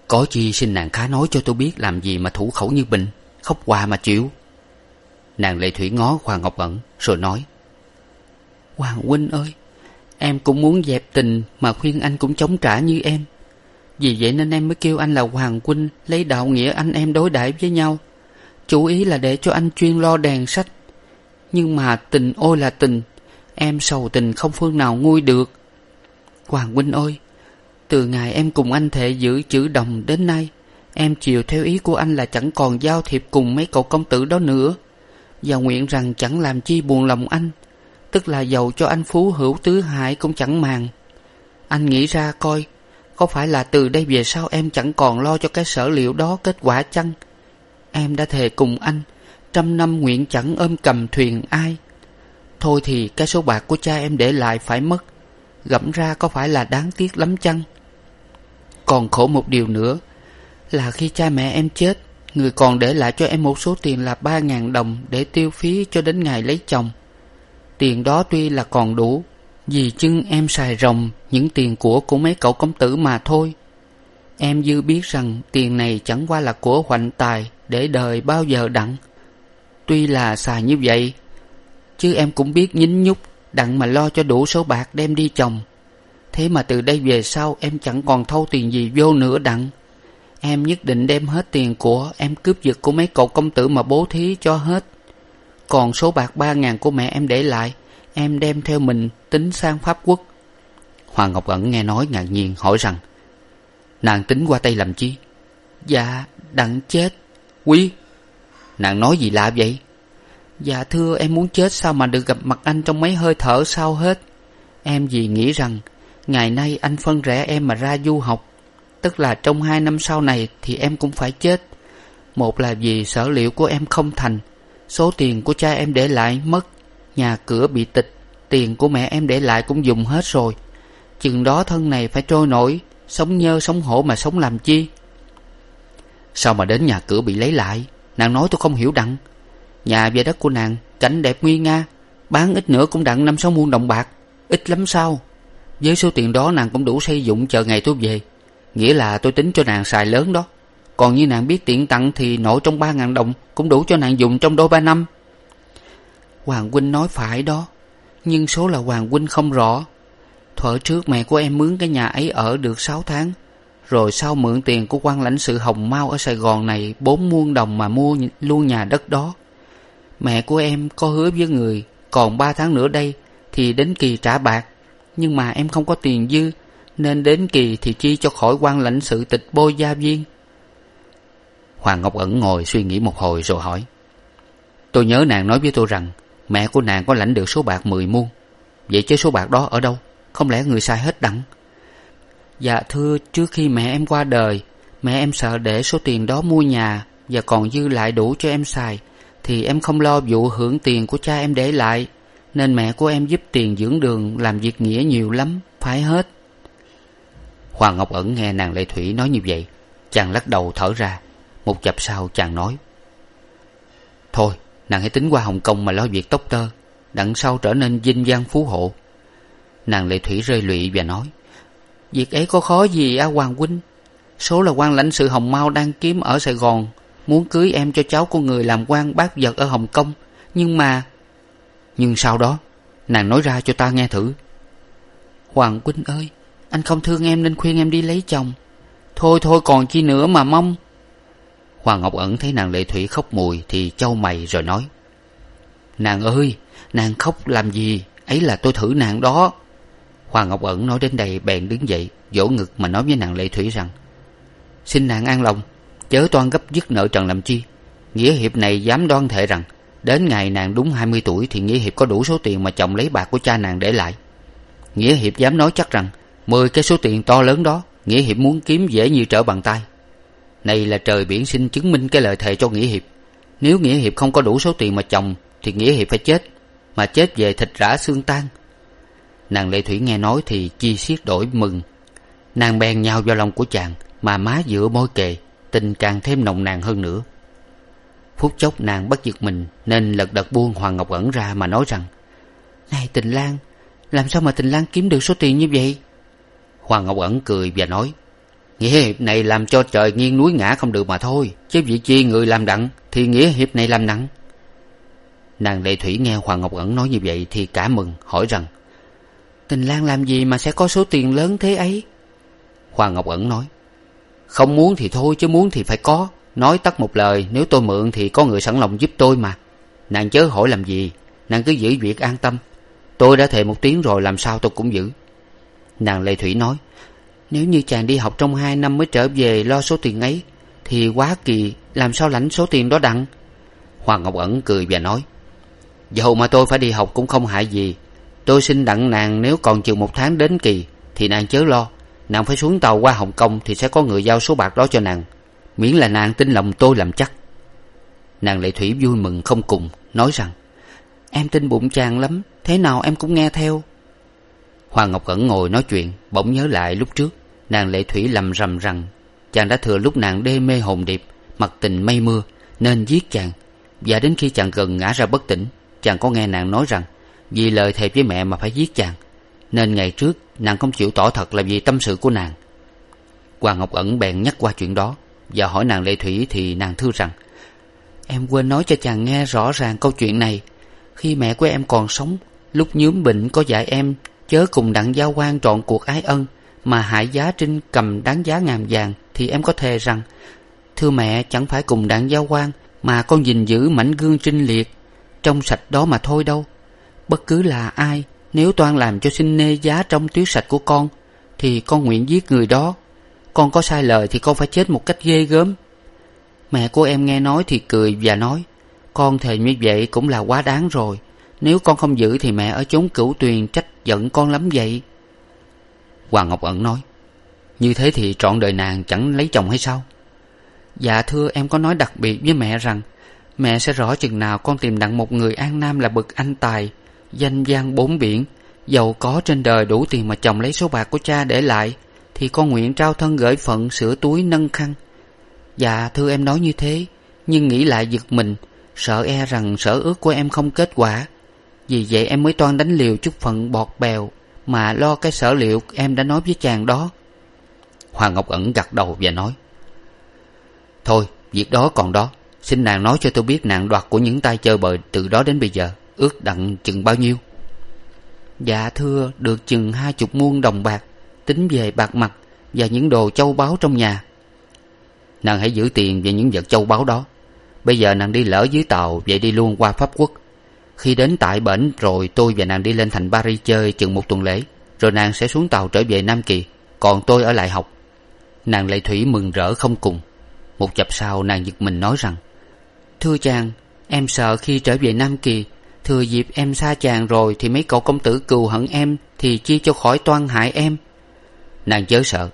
có chi xin nàng khá nói cho tôi biết làm gì mà thủ khẩu như bình khóc hòa mà chịu. Nàng lệ thủy ngó hoàng ngọc ẩn rồi nói hoàng huynh ơi, em cũng muốn dẹp tình mà khuyên anh cũng chống trả như em. Vì vậy nên em mới kêu anh là hoàng huynh lấy đạo nghĩa anh em đối đãi với nhau chủ ý là để cho anh chuyên lo đèn sách. Nhưng mà tình ôi là tình. Em sầu tình không phương nào nguôi được. Hoàng huynh ơi, từ ngày em cùng anh thể giữ chữ đồng đến nay, em chiều theo ý của anh là chẳng còn giao thiệp cùng mấy cậu công tử đó nữa. Và nguyện rằng chẳng làm chi buồn lòng anh, tức là giàu cho anh phú hữu tứ hại cũng chẳng màng. Anh nghĩ ra coi, có phải là từ đây về sau em chẳng còn lo cho cái sở liệu đó kết quả chăng? Em đã thề cùng anh, trăm năm nguyện chẳng ôm cầm thuyền ai. Thôi thì cái số bạc của cha em để lại phải mất, gẫm ra có phải là đáng tiếc lắm chăng? Còn khổ một điều nữa, là khi cha mẹ em chết, người còn để lại cho em một số tiền là ba ngàn đồng để tiêu phí cho đến ngày lấy chồng. Tiền đó tuy là còn đủ, vì chưng em xài rồng những tiền của của mấy cậu công tử mà thôi. Em dư biết rằng tiền này chẳng qua là của hoạnh tài để đời bao giờ đặng. Tuy là xài như vậy, chứ em cũng biết nhín nhúc, đặng mà lo cho đủ số bạc đem đi chồng. Thế mà từ đây về sau, em chẳng còn thâu tiền gì vô nữa đặng. Em nhất định đem hết tiền của em cướp giật của mấy cậu công tử mà bố thí cho hết. Còn số bạc ba ngàn của mẹ em để lại, em đem theo mình tính sang pháp quốc. Hoàng ngọc ẩn nghe nói ngạc nhiên, hỏi rằng, nàng tính qua tay làm chi? Dạ đặng chết quý. Nàng nói gì lạ vậy? Dạ thưa, em muốn chết sao mà được gặp mặt anh trong mấy hơi thở sau hết? Em vì nghĩ rằng, ngày nay anh phân rẽ em mà ra du học. Tức là trong hai năm sau này thì em cũng phải chết. Một là vì sở liệu của em không thành. Số tiền của cha em để lại mất. Nhà cửa bị tịch. Tiền của mẹ em để lại cũng dùng hết rồi. Chừng đó thân này phải trôi nổi. Sống nhơ, sống hổ mà sống làm chi? Sao mà đến nhà cửa bị lấy lại? Nàng nói tôi không hiểu đặng. Nhà và đất của nàng, cảnh đẹp nguy nga, bán ít nữa cũng đặng năm sáu muôn đồng bạc, ít lắm sao? Với số tiền đó nàng cũng đủ xây dựng chờ ngày tôi về. Nghĩa là tôi tính cho nàng xài lớn đó. Còn như nàng biết tiện tặng thì nội trong ba ngàn đồng cũng đủ cho nàng dùng trong đôi ba năm. Hoàng huynh nói phải đó, nhưng số là hoàng huynh không rõ. Thuở trước mẹ của em mướn cái nhà ấy ở được sáu tháng rồi sau mượn tiền của quan lãnh sự hồng mau ở sài gòn này, bốn muôn đồng mà mua luôn nhà đất đó. Mẹ của em có hứa với người, còn ba tháng nữa đây thì đến kỳ trả bạc. Nhưng mà em không có tiền dư, nên đến kỳ thì chi cho khỏi quan lãnh sự tịch bôi gia viên. Hoàng ngọc ẩn ngồi suy nghĩ một hồi rồi hỏi, tôi nhớ nàng nói với tôi rằng mẹ của nàng có lãnh được số bạc mười muôn. Vậy chứ số bạc đó ở đâu? Không lẽ người sai hết đặng? Dạ thưa, trước khi mẹ em qua đời, mẹ em sợ để số tiền đó mua nhà và còn dư lại đủ cho em xài, thì em không lo vụ hưởng tiền của cha em để lại, nên mẹ của em giúp tiền dưỡng đường làm việc nghĩa nhiều lắm, phải hết. Hoàng ngọc ẩn nghe nàng lệ thủy nói như vậy, chàng lắc đầu thở ra, một chập sau chàng nói, thôi, nàng hãy tính qua hồng kông mà lo việc tóc tơ, đặng sau trở nên vinh văn phú hộ. Nàng lệ thủy rơi lụy và nói việc ấy có khó gì á, hoàng huynh? Số là quan lãnh sự hồng mau đang kiếm ở sài gòn, muốn cưới em cho cháu của người làm quan bác vật ở hồng kông. Nhưng mà, nhưng sau đó, nàng nói ra cho ta nghe thử. Hoàng huynh ơi, anh không thương em nên khuyên em đi lấy chồng. Thôi thôi, còn chi nữa mà mong. Hoàng ngọc ẩn thấy nàng lệ thủy khóc mùi thì châu mày rồi nói. Nàng ơi, nàng khóc làm gì? Ấy là tôi thử nàng đó hoàng ngọc ẩn nói đến đây bèn đứng dậy, vỗ ngực mà nói với nàng lệ thủy rằng, xin nàng an lòng, chớ toan gấp dứt nợ trần làm chi. Nghĩa hiệp này dám đoan thệ rằng, đến ngày nàng đúng hai mươi tuổi thì nghĩa hiệp có đủ số tiền mà chồng lấy bạc của cha nàng để lại. Nghĩa hiệp dám nói chắc rằng, mười cái số tiền to lớn đó, nghĩa hiệp muốn kiếm dễ như trở bàn tay. Này là trời biển xin chứng minh cái lời thề cho nghĩa hiệp. Nếu nghĩa hiệp không có đủ số tiền mà chồng, thì nghĩa hiệp phải chết. Mà chết về thịt rã xương tan nàng lệ thủy nghe nói thì chi xiết đổi mừng. Nàng bèn nhào vào lòng của chàng, mà má dựa môi kề, tình càng thêm nồng nàn hơn nữa. Phút chốc nàng bất giật mình, nên lật đật buông hoàng ngọc ẩn ra mà nói rằng, này tình lan, làm sao mà tình lan kiếm được số tiền như vậy? Hoàng ngọc ẩn cười và nói, nghĩa hiệp này làm cho trời nghiêng núi ngã không được mà thôi, chứ vị chi người làm đặng thì nghĩa hiệp này làm nặng. Nàng lệ thủy nghe hoàng ngọc ẩn nói như vậy thì cả mừng, hỏi rằng tình lan làm gì mà sẽ có số tiền lớn thế ấy? Hoàng ngọc ẩn nói, không muốn thì thôi, chứ muốn thì phải có. Nói tắt một lời, nếu tôi mượn thì có người sẵn lòng giúp tôi mà. Nàng chớ hỏi làm gì, nàng cứ giữ việc an tâm. Tôi đã thề một tiếng rồi, làm sao tôi cũng giữ. Nàng Lê thủy nói, nếu như chàng đi học trong hai năm mới trở về lo số tiền ấy, thì quá kỳ, làm sao lãnh số tiền đó đặng? Hoàng ngọc ẩn cười và nói, dầu mà tôi phải đi học cũng không hại gì tôi xin đặng nàng nếu còn chừng một tháng đến kỳ, thì nàng chớ lo. Nàng phải xuống tàu qua hồng kông thì sẽ có người giao số bạc đó cho nàng. Miễn là nàng tin lòng tôi làm chắc. Nàng lệ thủy vui mừng không cùng, nói rằng, em tin bụng chàng lắm, thế nào em cũng nghe theo. Hoàng ngọc ẩn ngồi nói chuyện, bỗng nhớ lại lúc trước, nàng lệ thủy lầm rầm rằng, chàng đã thừa lúc nàng đê mê hồn điệp, mặc tình mây mưa, nên giết chàng. Và đến khi chàng gần ngã ra bất tỉnh, chàng có nghe nàng nói rằng vì lời thề với mẹ mà phải giết chàng, nên ngày trước nàng không chịu tỏ thật là vì tâm sự của nàng. Hoàng ngọc ẩn bèn nhắc qua chuyện đó và hỏi nàng lệ thủy thì nàng thưa rằng, em quên nói cho chàng nghe rõ ràng câu chuyện này. Khi mẹ của em còn sống, lúc nhúm bệnh có dạy em chớ cùng đặng giao quan trọn cuộc ái ân, mà hại giá trinh cầm đáng giá ngàn vàng thì em có thề rằng, thưa mẹ chẳng phải cùng đặng giao quan, mà con gìn giữ mảnh gương trinh liệt, trong sạch đó mà thôi đâu bất cứ là ai, nếu toan làm cho sinh nê giá trong tuyết sạch của con, thì con nguyện giết người đó. Con có sai lời thì con phải chết một cách ghê gớm. Mẹ của em nghe nói thì cười và nói, con thề như vậy cũng là quá đáng rồi. Nếu con không giữ thì mẹ ở chốn cửu tuyền trách giận con lắm vậy. Hoàng ngọc ẩn nói, như thế thì trọn đời nàng chẳng lấy chồng hay sao? Dạ thưa, em có nói đặc biệt với mẹ rằng, mẹ sẽ rõ chừng nào con tìm đặng một người an nam là bậc anh tài danh gian bốn biển, giàu có trên đời đủ tiền mà chồng lấy số bạc của cha để lại, thì con nguyện trao thân gửi phận sửa túi nâng khăn. Dạ thưa em nói như thế, nhưng nghĩ lại giật mình, sợ e rằng sở ước của em không kết quả. Vì vậy em mới toan đánh liều chút phận bọt bèo mà lo cái sở liệu em đã nói với chàng đó. Hoàng ngọc ẩn gật đầu và nói, thôi, việc đó còn đó, xin nàng nói cho tôi biết nạn đoạt của những tay chơi bời từ đó đến bây giờ ước đặng chừng bao nhiêu? Dạ thưa, được chừng hai chục muôn đồng bạc, tính về bạc mặt và những đồ châu báu trong nhà. Nàng hãy giữ tiền về những vật châu báu đó. Bây giờ nàng đi lỡ dưới tàu vậy đi luôn qua pháp quốc. Khi đến tại bển rồi tôi và nàng đi lên thành paris chơi chừng một tuần lễ, rồi nàng sẽ xuống tàu trở về nam kỳ, còn tôi ở lại học. Nàng lệ thủy mừng rỡ không cùng. Một chập sau nàng giật mình nói rằng, thưa chàng, em sợ khi trở về nam kỳ thừa dịp em xa chàng rồi thì mấy cậu công tử cừu hận em thì chia cho khỏi toan hại em. Nàng chớ sợ.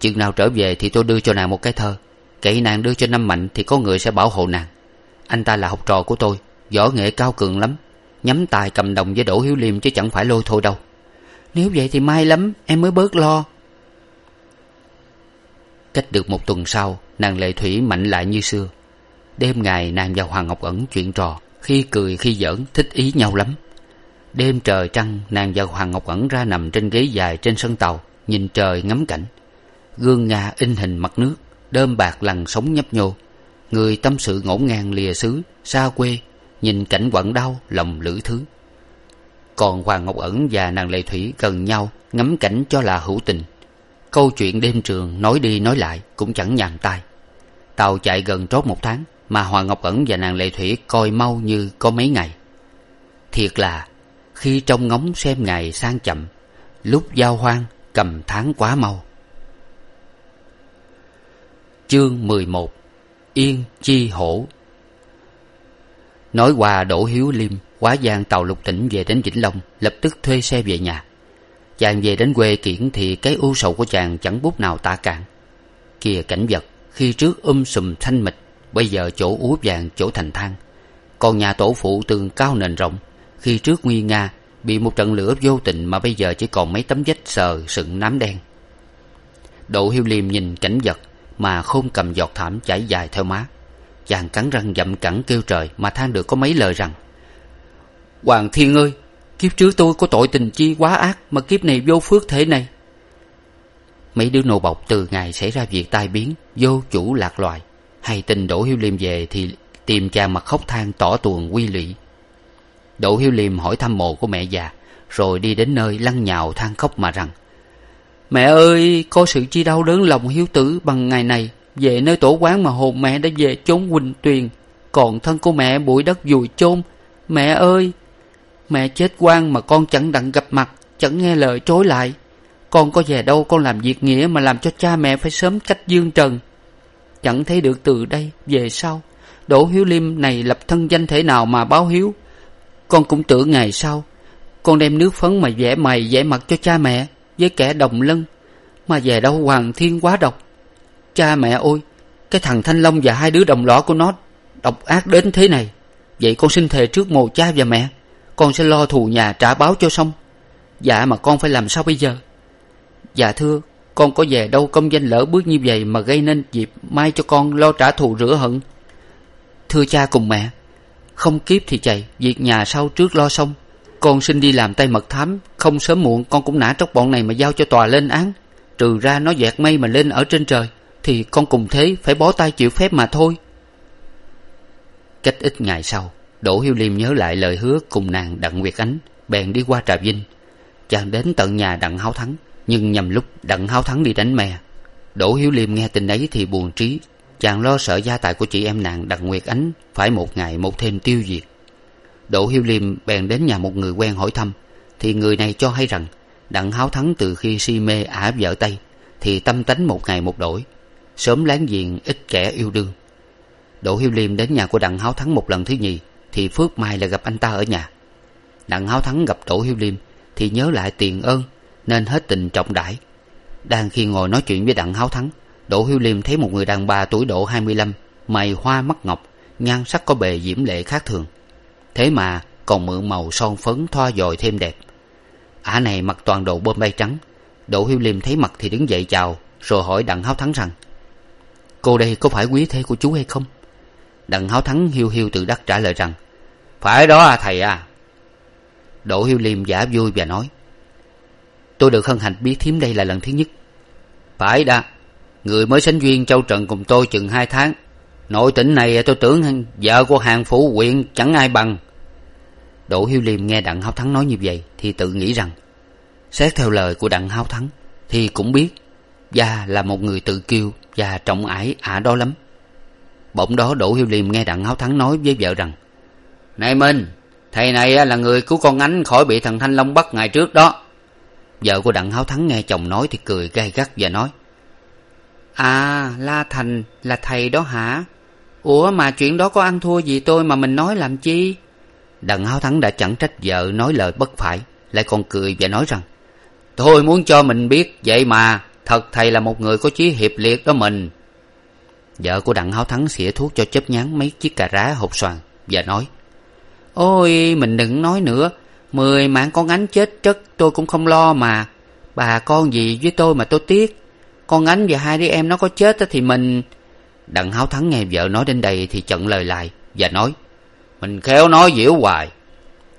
Chừng nào trở về thì tôi đưa cho nàng một cái thơ. Kể nàng đưa cho năm mạnh thì có người sẽ bảo hộ nàng. Anh ta là học trò của tôi, võ nghệ cao cường lắm. Nhắm tài cầm đồng với đỗ hiếu liêm chứ chẳng phải lôi thôi đâu. Nếu vậy thì may lắm, em mới bớt lo. Cách được một tuần sau, nàng lệ thủy mạnh lại như xưa. Đêm ngày nàng và hoàng ngọc ẩn chuyện trò khi cười khi giỡn, thích ý nhau lắm. Đêm trời trăng, nàng và hoàng ngọc ẩn ra nằm trên ghế dài trên sân tàu, nhìn trời ngắm cảnh. Gương nga in hình mặt nước, đơm bạc lằn sống nhấp nhô. Người tâm sự ngổn ngang lìa xứ, xa quê, nhìn cảnh quặn đau, lòng lữ thứ. Còn hoàng ngọc ẩn và nàng lệ thủy gần nhau, ngắm cảnh cho là hữu tình. Câu chuyện đêm trường, nói đi nói lại, cũng chẳng nhàn tai. Tàu chạy gần trót một tháng mà hoàng ngọc ẩn và nàng lệ thủy coi mau như có mấy ngày. Thiệt là, khi trông ngóng xem ngày sang chậm, lúc giao hoang cầm tháng quá mau. Chương mười một, yên chi hổ. Nói qua đỗ hiếu liêm, quá giang tàu lục tỉnh về đến vĩnh long, lập tức thuê xe về nhà. Chàng về đến quê kiển thì cái ưu sầu của chàng chẳng bút nào tả cạn. Kìa cảnh vật, khi trước um sùm thanh mịch bây giờ chỗ úa vàng, chỗ thành thang. Còn nhà tổ phụ tường cao nền rộng. Khi trước nguy nga, bị một trận lửa vô tình mà bây giờ chỉ còn mấy tấm vách sờ sừng nám đen. Đỗ hiếu liêm nhìn cảnh vật mà khôn cầm giọt thảm chảy dài theo má. Chàng cắn răng dậm cẳng kêu trời mà than được có mấy lời rằng, hoàng thiên ơi, kiếp trước tôi có tội tình chi quá ác mà kiếp này vô phước thế này. Mấy đứa nô bọc từ ngày xảy ra việc tai biến, vô chủ lạc loài hay tin đỗ hiếu liêm về thì tìm cha mặt khóc than tỏ tuồng quy lụy. Đỗ hiếu liêm hỏi thăm mộ của mẹ già, rồi đi đến nơi lăn nhào than khóc mà rằng, mẹ ơi, có sự chi đau đớn lòng hiếu tử bằng ngày này. Về nơi tổ quán mà hồn mẹ đã về chốn huỳnh tuyền. Còn thân của mẹ bụi đất vùi chôn. Mẹ ơi, mẹ chết quan mà con chẳng đặng gặp mặt, chẳng nghe lời trối lại. Con có về đâu con làm việc nghĩa mà làm cho cha mẹ phải sớm cách dương trần chẳng thấy được từ đây, về sau. Đỗ hiếu liêm này lập thân danh thể nào mà báo hiếu? Con cũng tưởng ngày sau. Con đem nước phấn mà vẽ mày vẽ mặt cho cha mẹ, với kẻ đồng lân. Mà về đâu hoàng thiên quá độc? Cha mẹ ôi, cái thằng thanh long và hai đứa đồng lõa của nó độc ác đến thế này. Vậy con xin thề trước mồ cha và mẹ, con sẽ lo thù nhà trả báo cho xong. Dạ mà con phải làm sao bây giờ? Dạ thưa con có về đâu công danh lỡ bước như vậy mà gây nên dịp mai cho con lo trả thù rửa hận. Thưa cha cùng mẹ, không kiếp thì chạy, việc nhà sau trước lo xong. Con xin đi làm tay mật thám, không sớm muộn con cũng nã tróc bọn này mà giao cho tòa lên án. Trừ ra nó dẹt mây mà lên ở trên trời, thì con cùng thế phải bó tay chịu phép mà thôi. Cách ít ngày sau, đỗ hiếu liêm nhớ lại lời hứa cùng nàng đặng nguyệt ánh, bèn đi qua trà vinh. Chàng đến tận nhà đặng háo thắng nhưng nhằm lúc đặng háo thắng đi đánh mè, đỗ hiếu liêm nghe tin ấy thì buồn trí. Chàng lo sợ gia tài của chị em nàng đặng nguyệt ánh phải một ngày một thêm tiêu diệt. Đỗ hiếu liêm bèn đến nhà một người quen hỏi thăm, thì người này cho hay rằng đặng háo thắng từ khi si mê ả vợ tây thì tâm tánh một ngày một đổi, sớm láng giềng ít kẻ yêu đương. Đỗ hiếu liêm đến nhà của đặng háo thắng một lần thứ nhì thì phước mai là gặp anh ta ở nhà. Đặng háo thắng gặp đỗ hiếu liêm thì nhớ lại tiền ơn nên hết tình trọng đãi. Đang khi ngồi nói chuyện với đặng háo thắng, đỗ hiếu liêm thấy một người đàn bà tuổi độ hai mươi lăm, mày hoa mắt ngọc, nhan sắc có bề diễm lệ khác thường. Thế mà còn mượn màu son phấn thoa dồi thêm đẹp. Ả này mặc toàn đồ bơm bay trắng. Đỗ hiếu liêm thấy mặt thì đứng dậy chào, rồi hỏi đặng háo thắng rằng, cô đây có phải quý thê của chú hay không? Đặng háo thắng hiu hiu tự đắc trả lời rằng, phải đó à thầy à. Đỗ hiếu liêm giả vui và nói tôi được hân hạnh biết thím đây là lần thứ nhất. Phải đa người mới sánh duyên châu trần cùng tôi chừng hai tháng. Nội tỉnh này, tôi tưởng vợ của hàng phủ huyện chẳng ai bằng. Đỗ hiếu liêm nghe đặng háo thắng nói như vậy thì tự nghĩ rằng, xét theo lời của đặng háo thắng thì cũng biết gia là một người tự kiêu và trọng ải ả đó lắm. Bỗng đó đỗ hiếu liêm nghe đặng háo thắng nói với vợ rằng, này minh, thầy này là người cứu con ánh khỏi bị thằng thanh long bắt ngày trước đó vợ của đặng háo thắng nghe chồng nói thì cười gay gắt và nói à la thành là thầy đó hả? Ủa mà chuyện đó có ăn thua gì tôi mà mình nói làm chi? Đặng háo thắng đã chẳng trách vợ nói lời bất phải, lại còn cười và nói rằng, tôi muốn cho mình biết vậy mà, thật thầy là một người có chí hiệp liệt đó mình. Vợ của đặng háo thắng xỉa thuốc cho chớp nhán mấy chiếc cà rá hột xoàn và nói, ôi, mình đừng nói nữa mười mạng con ánh chết chất, tôi cũng không lo mà. Bà con gì với tôi mà tôi tiếc. Con ánh và hai đứa em nó có chết thì mình đặng háo thắng nghe vợ nói đến đây thì chận lời lại và nói, mình khéo nói diễu hoài.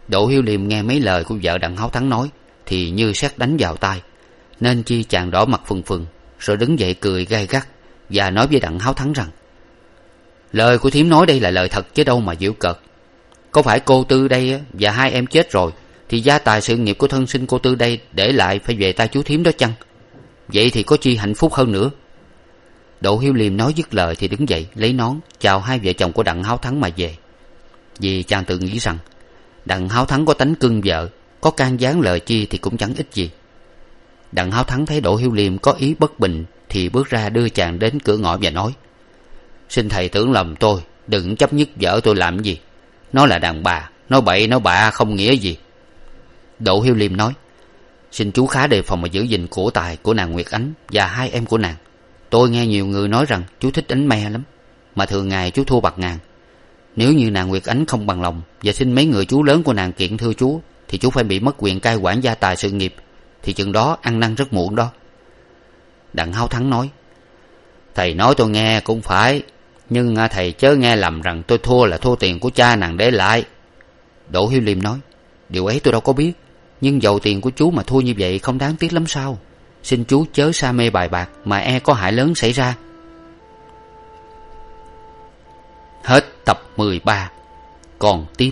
Đỗ hiếu liêm nghe mấy lời của vợ đặng háo thắng nói thì như sét đánh vào tai, nên chi chàng đỏ mặt phừng phừng, rồi đứng dậy cười gay gắt và nói với đặng háo thắng rằng, lời của thím nói đây là lời thật chứ đâu mà giễu cợt. Có phải cô tư đây và hai em chết rồi thì gia tài sự nghiệp của thân sinh cô tư đây để lại phải về tay chú thím đó chăng? Vậy thì có chi hạnh phúc hơn nữa. Đỗ hiếu liêm nói dứt lời thì đứng dậy, lấy nón, chào hai vợ chồng của đặng háo thắng mà về. Vì chàng tự nghĩ rằng, đặng háo thắng có tánh cưng vợ, có can gián lời chi thì cũng chẳng ích gì. Đặng háo thắng thấy đỗ hiếu liêm có ý bất bình thì bước ra đưa chàng đến cửa ngõ và nói, xin thầy tưởng lầm tôi, đừng chấp nhất vợ tôi làm gì. Nó là đàn bà nó bậy nó bạ không nghĩa gì đỗ hiếu liêm nói, xin chú khá đề phòng mà giữ gìn của tài của nàng nguyệt ánh và hai em của nàng. Tôi nghe nhiều người nói rằng chú thích ánh me lắm, mà thường ngày chú thua bạc ngàn. Nếu như nàng nguyệt ánh không bằng lòng và xin mấy người chú lớn của nàng kiện thưa chú, thì chú phải bị mất quyền cai quản gia tài sự nghiệp, thì chừng đó ăn năn rất muộn đó. Đặng háo thắng nói, thầy nói tôi nghe cũng phải, nhưng à, thầy chớ nghe lầm rằng tôi thua là thua tiền của cha nàng để lại. Đỗ hiếu liêm nói, điều ấy tôi đâu có biết nhưng dầu tiền của chú mà thua như vậy không đáng tiếc lắm sao? Xin chú chớ sa mê bài bạc mà e có hại lớn xảy ra. Hết tập mười ba. Còn tiếp.